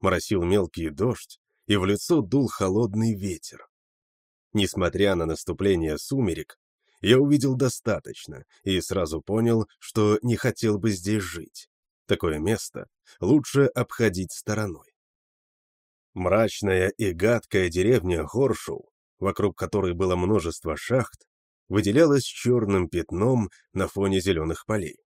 Моросил мелкий дождь, и в лицо дул холодный ветер. Несмотря на наступление сумерек, я увидел достаточно и сразу понял, что не хотел бы здесь жить. Такое место лучше обходить стороной. Мрачная и гадкая деревня Горшоу, вокруг которой было множество шахт, выделялась черным пятном на фоне зеленых полей.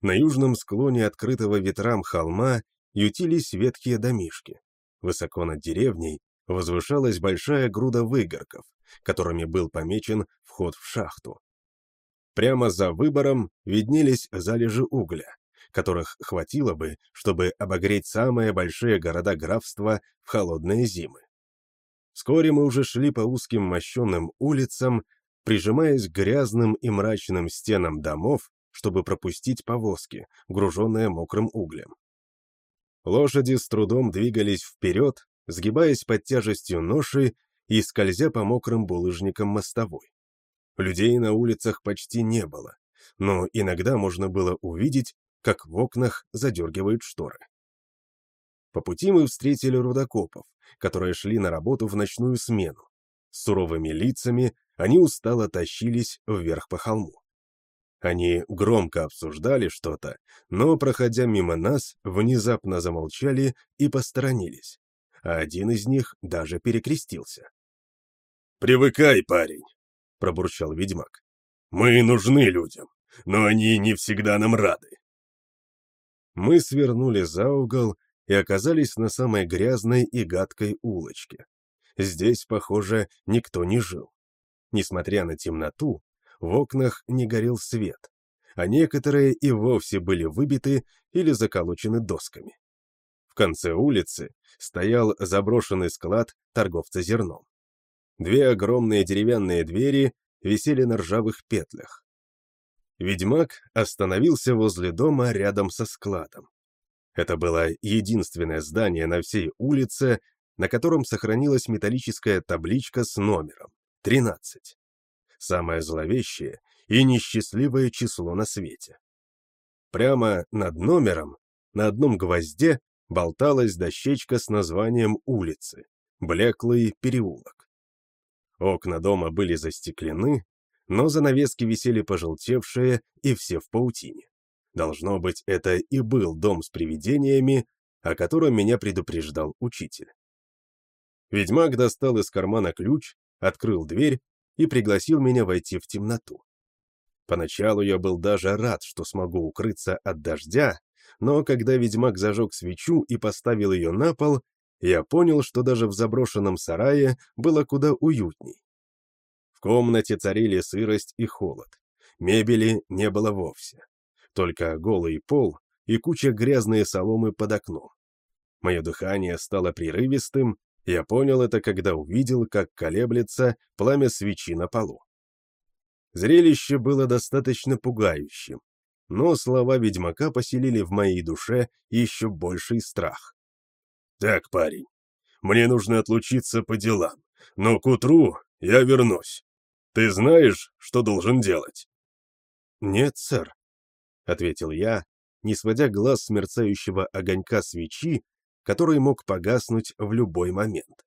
На южном склоне открытого ветрам холма ютились ветхие домишки. Высоко над деревней возвышалась большая груда выгорков, которыми был помечен вход в шахту. Прямо за выбором виднелись залежи угля, которых хватило бы, чтобы обогреть самые большие города графства в холодные зимы. Вскоре мы уже шли по узким мощенным улицам, прижимаясь к грязным и мрачным стенам домов, чтобы пропустить повозки, груженные мокрым углем. Лошади с трудом двигались вперед, сгибаясь под тяжестью ноши и скользя по мокрым булыжникам мостовой. Людей на улицах почти не было, но иногда можно было увидеть, как в окнах задергивают шторы. По пути мы встретили рудокопов, которые шли на работу в ночную смену. С суровыми лицами они устало тащились вверх по холму. Они громко обсуждали что-то, но, проходя мимо нас, внезапно замолчали и посторонились, а один из них даже перекрестился. «Привыкай, парень», — пробурчал ведьмак. «Мы нужны людям, но они не всегда нам рады». Мы свернули за угол и оказались на самой грязной и гадкой улочке. Здесь, похоже, никто не жил. Несмотря на темноту, в окнах не горел свет, а некоторые и вовсе были выбиты или заколочены досками. В конце улицы стоял заброшенный склад торговца зерном. Две огромные деревянные двери висели на ржавых петлях. Ведьмак остановился возле дома рядом со складом. Это было единственное здание на всей улице, на котором сохранилась металлическая табличка с номером — 13 самое зловещее и несчастливое число на свете. Прямо над номером, на одном гвозде, болталась дощечка с названием улицы — Блеклый переулок. Окна дома были застеклены, но занавески висели пожелтевшие и все в паутине. Должно быть, это и был дом с привидениями, о котором меня предупреждал учитель. Ведьмак достал из кармана ключ, открыл дверь и пригласил меня войти в темноту. Поначалу я был даже рад, что смогу укрыться от дождя, но когда ведьмак зажег свечу и поставил ее на пол, я понял, что даже в заброшенном сарае было куда уютней. В комнате царили сырость и холод. Мебели не было вовсе. Только голый пол и куча грязной соломы под окном. Мое дыхание стало прерывистым, я понял это, когда увидел, как колеблется пламя свечи на полу. Зрелище было достаточно пугающим, но слова ведьмака поселили в моей душе еще больший страх. «Так, парень, мне нужно отлучиться по делам, но к утру я вернусь. Ты знаешь, что должен делать?» «Нет, сэр», — ответил я, не сводя глаз с мерцающего огонька свечи, который мог погаснуть в любой момент.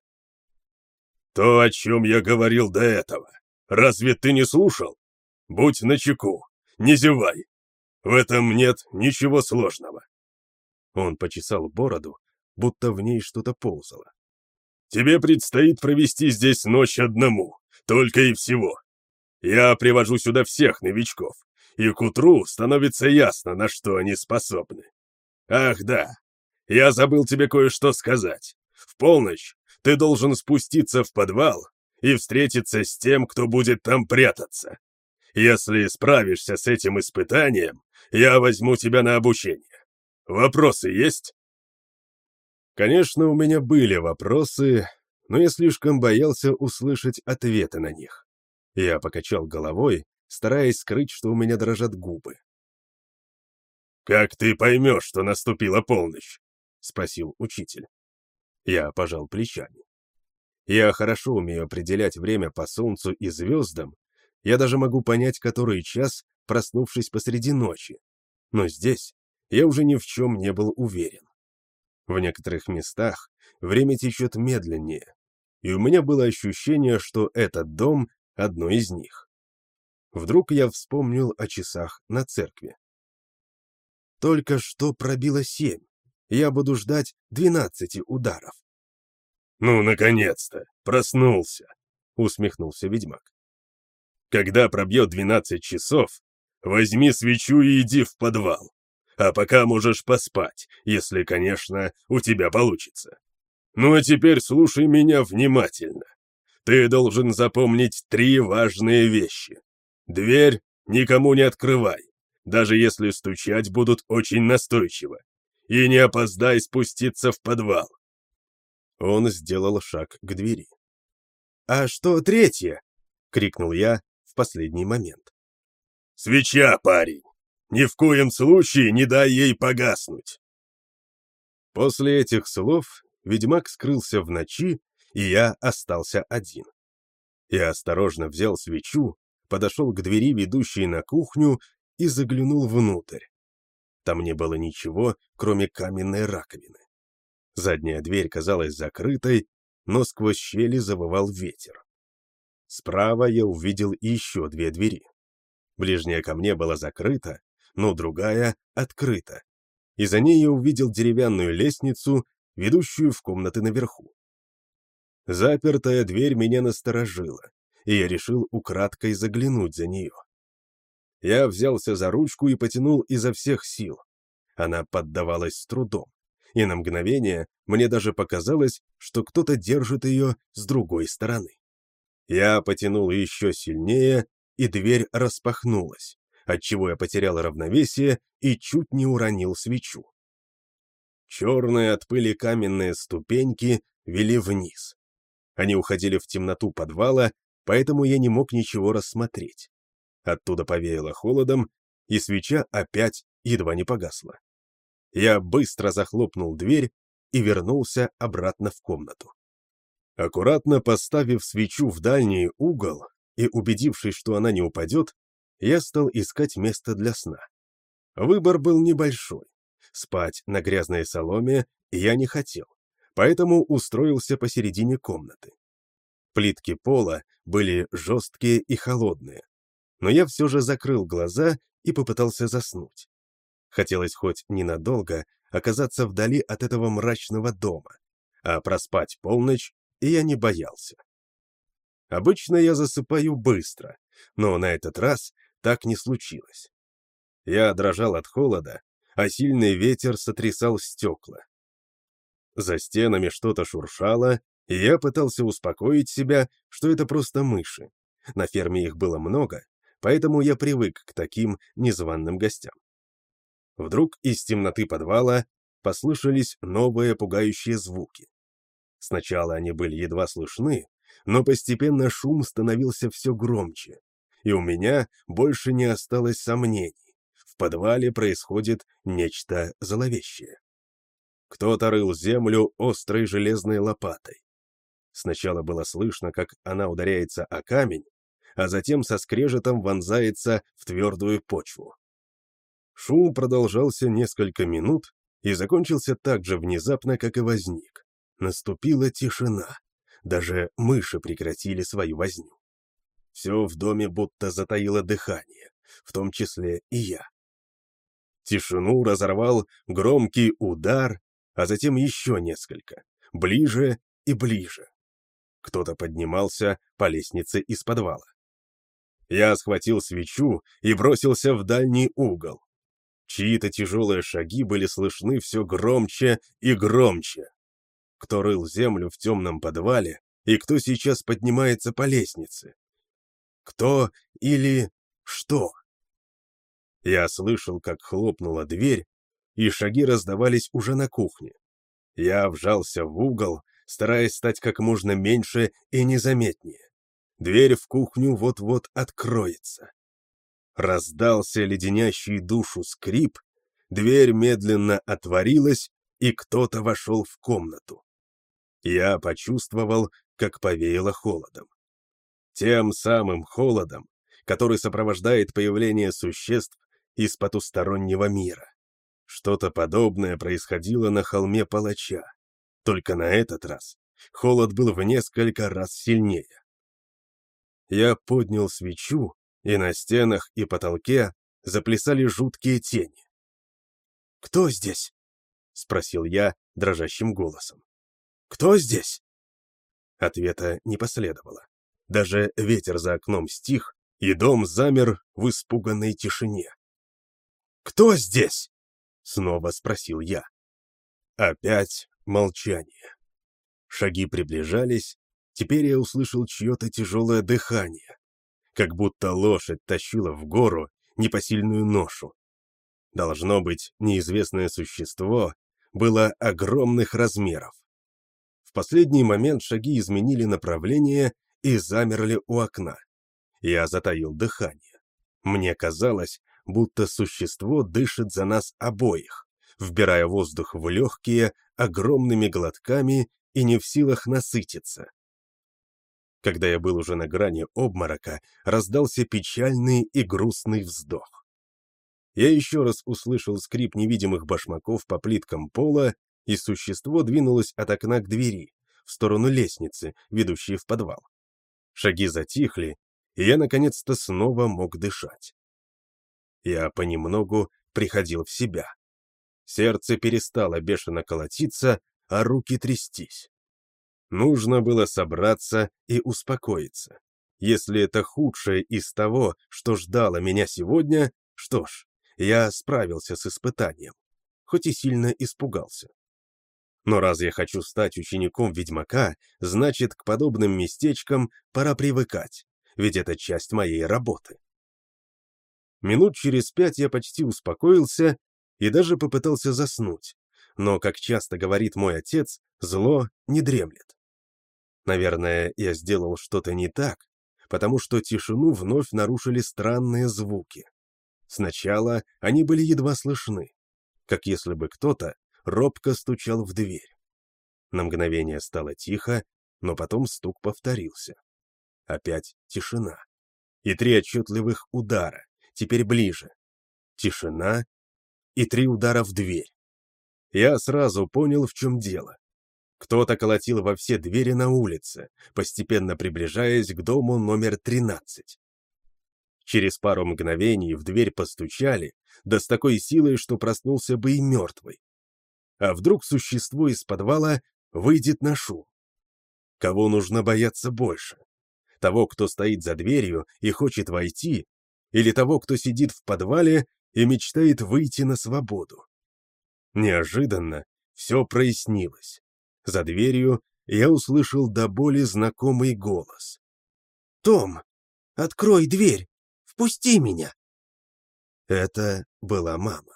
«То, о чем я говорил до этого, разве ты не слушал? Будь начеку, не зевай. В этом нет ничего сложного». Он почесал бороду, будто в ней что-то ползало. «Тебе предстоит провести здесь ночь одному, только и всего. Я привожу сюда всех новичков, и к утру становится ясно, на что они способны. Ах да, я забыл тебе кое-что сказать. В полночь ты должен спуститься в подвал и встретиться с тем, кто будет там прятаться. Если справишься с этим испытанием, я возьму тебя на обучение. Вопросы есть? Конечно, у меня были вопросы, но я слишком боялся услышать ответы на них. Я покачал головой, стараясь скрыть, что у меня дрожат губы. «Как ты поймешь, что наступила полночь?» — спросил учитель. Я пожал плечами. Я хорошо умею определять время по солнцу и звездам, я даже могу понять, который час, проснувшись посреди ночи. Но здесь я уже ни в чем не был уверен. В некоторых местах время течет медленнее, и у меня было ощущение, что этот дом — одно из них. Вдруг я вспомнил о часах на церкви. Только что пробило семь. Я буду ждать двенадцати ударов. «Ну, наконец-то! Проснулся!» — усмехнулся ведьмак. «Когда пробьет двенадцать часов, возьми свечу и иди в подвал. А пока можешь поспать, если, конечно, у тебя получится. Ну а теперь слушай меня внимательно. Ты должен запомнить три важные вещи. Дверь никому не открывай, даже если стучать будут очень настойчиво. И не опоздай спуститься в подвал. Он сделал шаг к двери. «А что третье?» — крикнул я в последний момент. «Свеча, парень! Ни в коем случае не дай ей погаснуть!» После этих слов ведьмак скрылся в ночи, и я остался один. Я осторожно взял свечу, подошел к двери, ведущей на кухню, и заглянул внутрь. Там не было ничего, кроме каменной раковины. Задняя дверь казалась закрытой, но сквозь щели завывал ветер. Справа я увидел еще две двери. Ближняя ко мне была закрыта, но другая открыта, и за ней я увидел деревянную лестницу, ведущую в комнаты наверху. Запертая дверь меня насторожила, и я решил украдкой заглянуть за нее. Я взялся за ручку и потянул изо всех сил. Она поддавалась с трудом, и на мгновение мне даже показалось, что кто-то держит ее с другой стороны. Я потянул еще сильнее, и дверь распахнулась отчего я потерял равновесие и чуть не уронил свечу. Черные от пыли каменные ступеньки вели вниз. Они уходили в темноту подвала, поэтому я не мог ничего рассмотреть. Оттуда повеяло холодом, и свеча опять едва не погасла. Я быстро захлопнул дверь и вернулся обратно в комнату. Аккуратно поставив свечу в дальний угол и убедившись, что она не упадет, я стал искать место для сна. Выбор был небольшой. Спать на грязной соломе я не хотел, поэтому устроился посередине комнаты. Плитки пола были жесткие и холодные, но я все же закрыл глаза и попытался заснуть. Хотелось хоть ненадолго оказаться вдали от этого мрачного дома, а проспать полночь я не боялся. Обычно я засыпаю быстро, но на этот раз так не случилось. Я дрожал от холода, а сильный ветер сотрясал стекла. За стенами что-то шуршало, и я пытался успокоить себя, что это просто мыши. На ферме их было много, поэтому я привык к таким незваным гостям. Вдруг из темноты подвала послышались новые пугающие звуки. Сначала они были едва слышны, но постепенно шум становился все громче и у меня больше не осталось сомнений. В подвале происходит нечто зловещее. Кто-то рыл землю острой железной лопатой. Сначала было слышно, как она ударяется о камень, а затем со скрежетом вонзается в твердую почву. Шум продолжался несколько минут и закончился так же внезапно, как и возник. Наступила тишина. Даже мыши прекратили свою возню. Все в доме будто затаило дыхание, в том числе и я. Тишину разорвал громкий удар, а затем еще несколько, ближе и ближе. Кто-то поднимался по лестнице из подвала. Я схватил свечу и бросился в дальний угол. Чьи-то тяжелые шаги были слышны все громче и громче. Кто рыл землю в темном подвале и кто сейчас поднимается по лестнице? Кто или что? Я слышал, как хлопнула дверь, и шаги раздавались уже на кухне. Я вжался в угол, стараясь стать как можно меньше и незаметнее. Дверь в кухню вот-вот откроется. Раздался леденящий душу скрип, дверь медленно отворилась, и кто-то вошел в комнату. Я почувствовал, как повеяло холодом. Тем самым холодом, который сопровождает появление существ из потустороннего мира. Что-то подобное происходило на холме палача. Только на этот раз холод был в несколько раз сильнее. Я поднял свечу, и на стенах и потолке заплясали жуткие тени. «Кто здесь?» — спросил я дрожащим голосом. «Кто здесь?» Ответа не последовало. Даже ветер за окном стих, и дом замер в испуганной тишине. «Кто здесь?» — снова спросил я. Опять молчание. Шаги приближались, теперь я услышал чье-то тяжелое дыхание, как будто лошадь тащила в гору непосильную ношу. Должно быть, неизвестное существо было огромных размеров. В последний момент шаги изменили направление и замерли у окна. Я затаил дыхание. Мне казалось, будто существо дышит за нас обоих, вбирая воздух в легкие огромными глотками и не в силах насытиться. Когда я был уже на грани обморока, раздался печальный и грустный вздох. Я еще раз услышал скрип невидимых башмаков по плиткам пола, и существо двинулось от окна к двери, в сторону лестницы, ведущей в подвал. Шаги затихли, и я наконец-то снова мог дышать. Я понемногу приходил в себя. Сердце перестало бешено колотиться, а руки трястись. Нужно было собраться и успокоиться. Если это худшее из того, что ждало меня сегодня, что ж, я справился с испытанием, хоть и сильно испугался. Но раз я хочу стать учеником ведьмака, значит, к подобным местечкам пора привыкать, ведь это часть моей работы. Минут через пять я почти успокоился и даже попытался заснуть. Но, как часто говорит мой отец, зло не дремлет. Наверное, я сделал что-то не так, потому что тишину вновь нарушили странные звуки. Сначала они были едва слышны, как если бы кто-то робко стучал в дверь. На мгновение стало тихо, но потом стук повторился. Опять тишина. И три отчетливых удара, теперь ближе. Тишина и три удара в дверь. Я сразу понял, в чем дело. Кто-то колотил во все двери на улице, постепенно приближаясь к дому номер 13. Через пару мгновений в дверь постучали, да с такой силой, что проснулся бы и мертвый. А вдруг существо из подвала выйдет на шум? Кого нужно бояться больше? Того, кто стоит за дверью и хочет войти, или того, кто сидит в подвале и мечтает выйти на свободу. Неожиданно все прояснилось. За дверью я услышал до боли знакомый голос. «Том, открой дверь! Впусти меня!» Это была мама.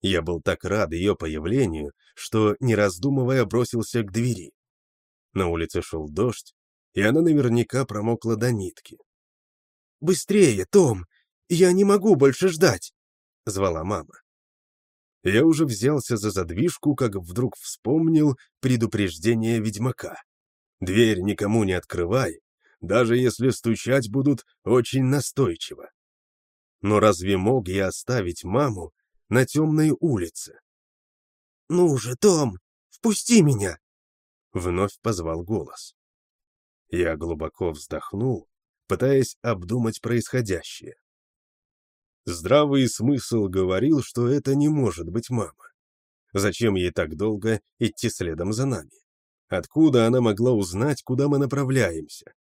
Я был так рад ее появлению, что, не раздумывая, бросился к двери. На улице шел дождь, и она наверняка промокла до нитки. «Быстрее, Том! Я не могу больше ждать!» — звала мама. Я уже взялся за задвижку, как вдруг вспомнил предупреждение ведьмака. «Дверь никому не открывай, даже если стучать будут очень настойчиво». Но разве мог я оставить маму на темной улице? «Ну же, Том, впусти меня!» Вновь позвал голос. Я глубоко вздохнул пытаясь обдумать происходящее. Здравый смысл говорил, что это не может быть мама. Зачем ей так долго идти следом за нами? Откуда она могла узнать, куда мы направляемся?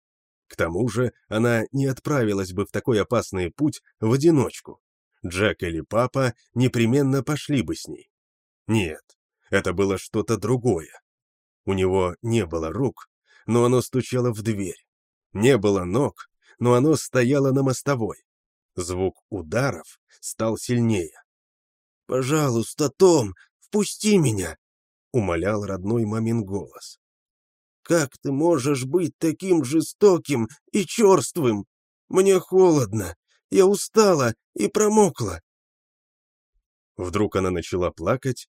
К тому же она не отправилась бы в такой опасный путь в одиночку. Джек или папа непременно пошли бы с ней. Нет, это было что-то другое. У него не было рук, но оно стучало в дверь. Не было ног, но оно стояло на мостовой. Звук ударов стал сильнее. «Пожалуйста, Том, впусти меня!» — умолял родной мамин голос. «Как ты можешь быть таким жестоким и черствым? Мне холодно, я устала и промокла». Вдруг она начала плакать,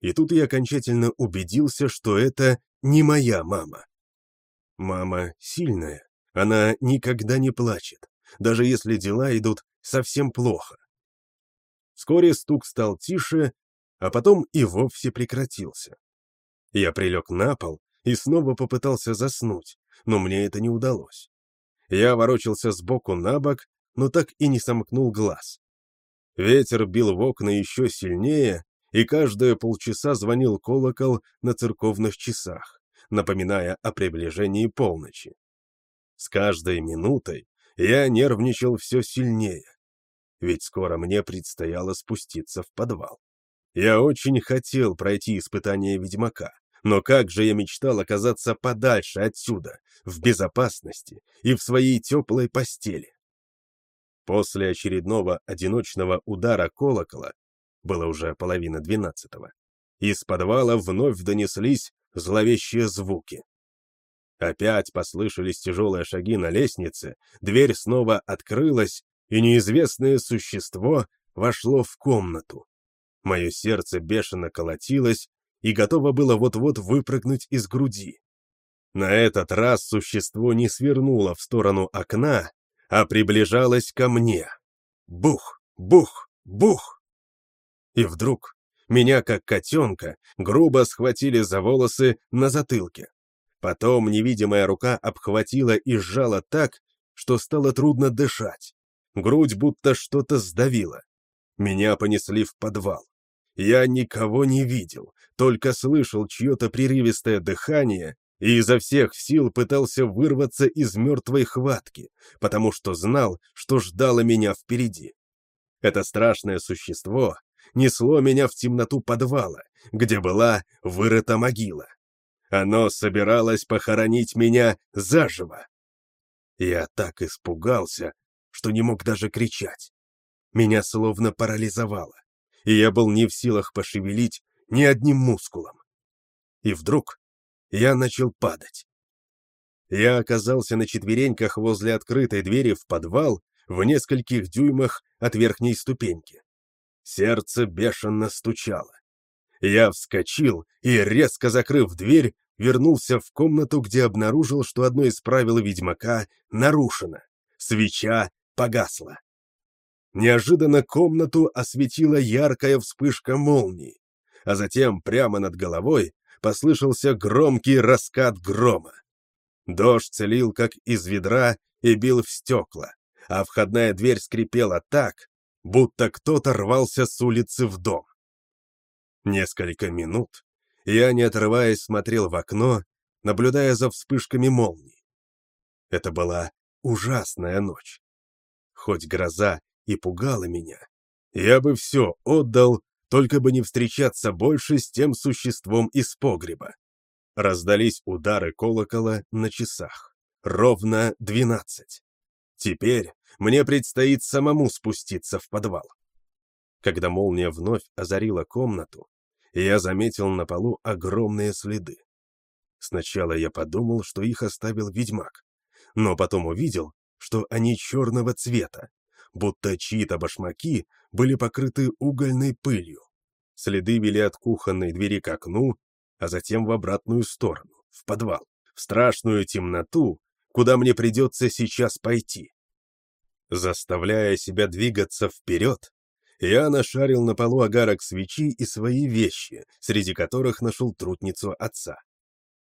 и тут я окончательно убедился, что это не моя мама. Мама сильная, она никогда не плачет, даже если дела идут совсем плохо. Вскоре стук стал тише, а потом и вовсе прекратился. Я прилег на пол и снова попытался заснуть, но мне это не удалось. Я ворочался сбоку на бок, но так и не сомкнул глаз. Ветер бил в окна еще сильнее, и каждые полчаса звонил колокол на церковных часах, напоминая о приближении полночи. С каждой минутой я нервничал все сильнее, ведь скоро мне предстояло спуститься в подвал. Я очень хотел пройти испытание ведьмака, но как же я мечтал оказаться подальше отсюда, в безопасности и в своей теплой постели. После очередного одиночного удара колокола, было уже половина двенадцатого, из подвала вновь донеслись зловещие звуки. Опять послышались тяжелые шаги на лестнице, дверь снова открылась, и неизвестное существо вошло в комнату. Мое сердце бешено колотилось и готово было вот-вот выпрыгнуть из груди. На этот раз существо не свернуло в сторону окна, а приближалось ко мне. Бух, бух, бух! И вдруг меня, как котенка, грубо схватили за волосы на затылке. Потом невидимая рука обхватила и сжала так, что стало трудно дышать. Грудь будто что-то сдавило. Меня понесли в подвал. Я никого не видел, только слышал чье-то прерывистое дыхание и изо всех сил пытался вырваться из мертвой хватки, потому что знал, что ждало меня впереди. Это страшное существо несло меня в темноту подвала, где была вырыта могила. Оно собиралось похоронить меня заживо. Я так испугался, что не мог даже кричать. Меня словно парализовало, и я был не в силах пошевелить ни одним мускулом. И вдруг я начал падать. Я оказался на четвереньках возле открытой двери в подвал в нескольких дюймах от верхней ступеньки. Сердце бешено стучало. Я вскочил и, резко закрыв дверь, вернулся в комнату, где обнаружил, что одно из правил ведьмака нарушено. Свеча погасла. Неожиданно комнату осветила яркая вспышка молнии, а затем прямо над головой послышался громкий раскат грома. Дождь целил, как из ведра, и бил в стекла, а входная дверь скрипела так, будто кто-то рвался с улицы в дом. Несколько минут я, не отрываясь, смотрел в окно, наблюдая за вспышками молний. Это была ужасная ночь. Хоть гроза и пугала меня, я бы все отдал, только бы не встречаться больше с тем существом из погреба. Раздались удары колокола на часах. Ровно двенадцать. Теперь мне предстоит самому спуститься в подвал. Когда молния вновь озарила комнату, я заметил на полу огромные следы. Сначала я подумал, что их оставил ведьмак, но потом увидел, что они черного цвета, будто чьи-то башмаки были покрыты угольной пылью. Следы вели от кухонной двери к окну, а затем в обратную сторону, в подвал, в страшную темноту, куда мне придется сейчас пойти. Заставляя себя двигаться вперед, я нашарил на полу огарок свечи и свои вещи, среди которых нашел трутницу отца.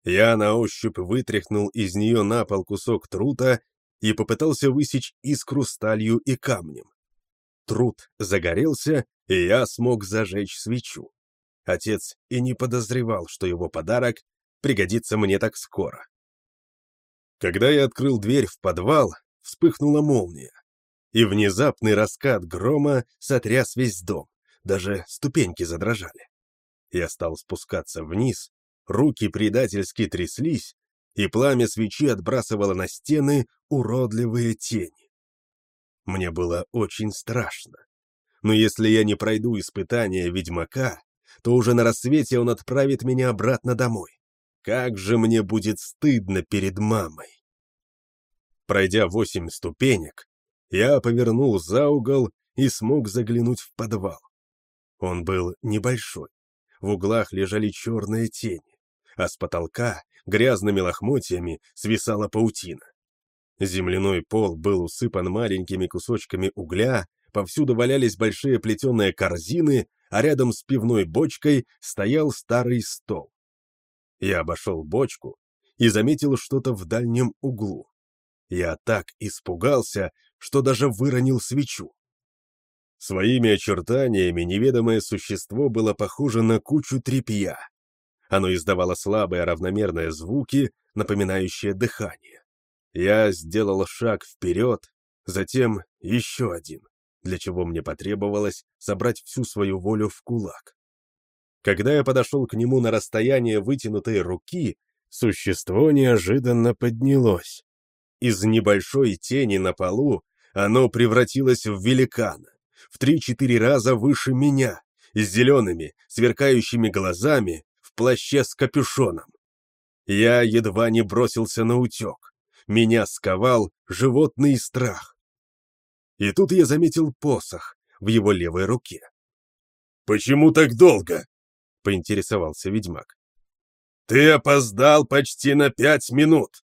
Я на ощупь вытряхнул из нее на пол кусок трута и попытался высечь искру сталью и камнем. Труд загорелся, и я смог зажечь свечу. Отец и не подозревал, что его подарок пригодится мне так скоро. Когда я открыл дверь в подвал, вспыхнула молния, и внезапный раскат грома сотряс весь дом, даже ступеньки задрожали. Я стал спускаться вниз, руки предательски тряслись, и пламя свечи отбрасывало на стены уродливые тени. Мне было очень страшно. Но если я не пройду испытания ведьмака, то уже на рассвете он отправит меня обратно домой. Как же мне будет стыдно перед мамой. Пройдя восемь ступенек, я повернул за угол и смог заглянуть в подвал. Он был небольшой. В углах лежали черные тени, а с потолка грязными лохмотьями свисала паутина. Земляной пол был усыпан маленькими кусочками угля, повсюду валялись большие плетеные корзины, а рядом с пивной бочкой стоял старый стол. Я обошел бочку и заметил что-то в дальнем углу. Я так испугался, что даже выронил свечу. Своими очертаниями неведомое существо было похоже на кучу тряпья. Оно издавало слабые равномерные звуки, напоминающие дыхание. Я сделал шаг вперед, затем еще один, для чего мне потребовалось собрать всю свою волю в кулак. Когда я подошел к нему на расстояние вытянутой руки, существо неожиданно поднялось. Из небольшой тени на полу оно превратилось в великана, в три-четыре раза выше меня, с зелеными, сверкающими глазами, в плаще с капюшоном. Я едва не бросился на утек. Меня сковал животный страх. И тут я заметил посох в его левой руке. «Почему так долго?» — поинтересовался ведьмак. «Ты опоздал почти на пять минут!»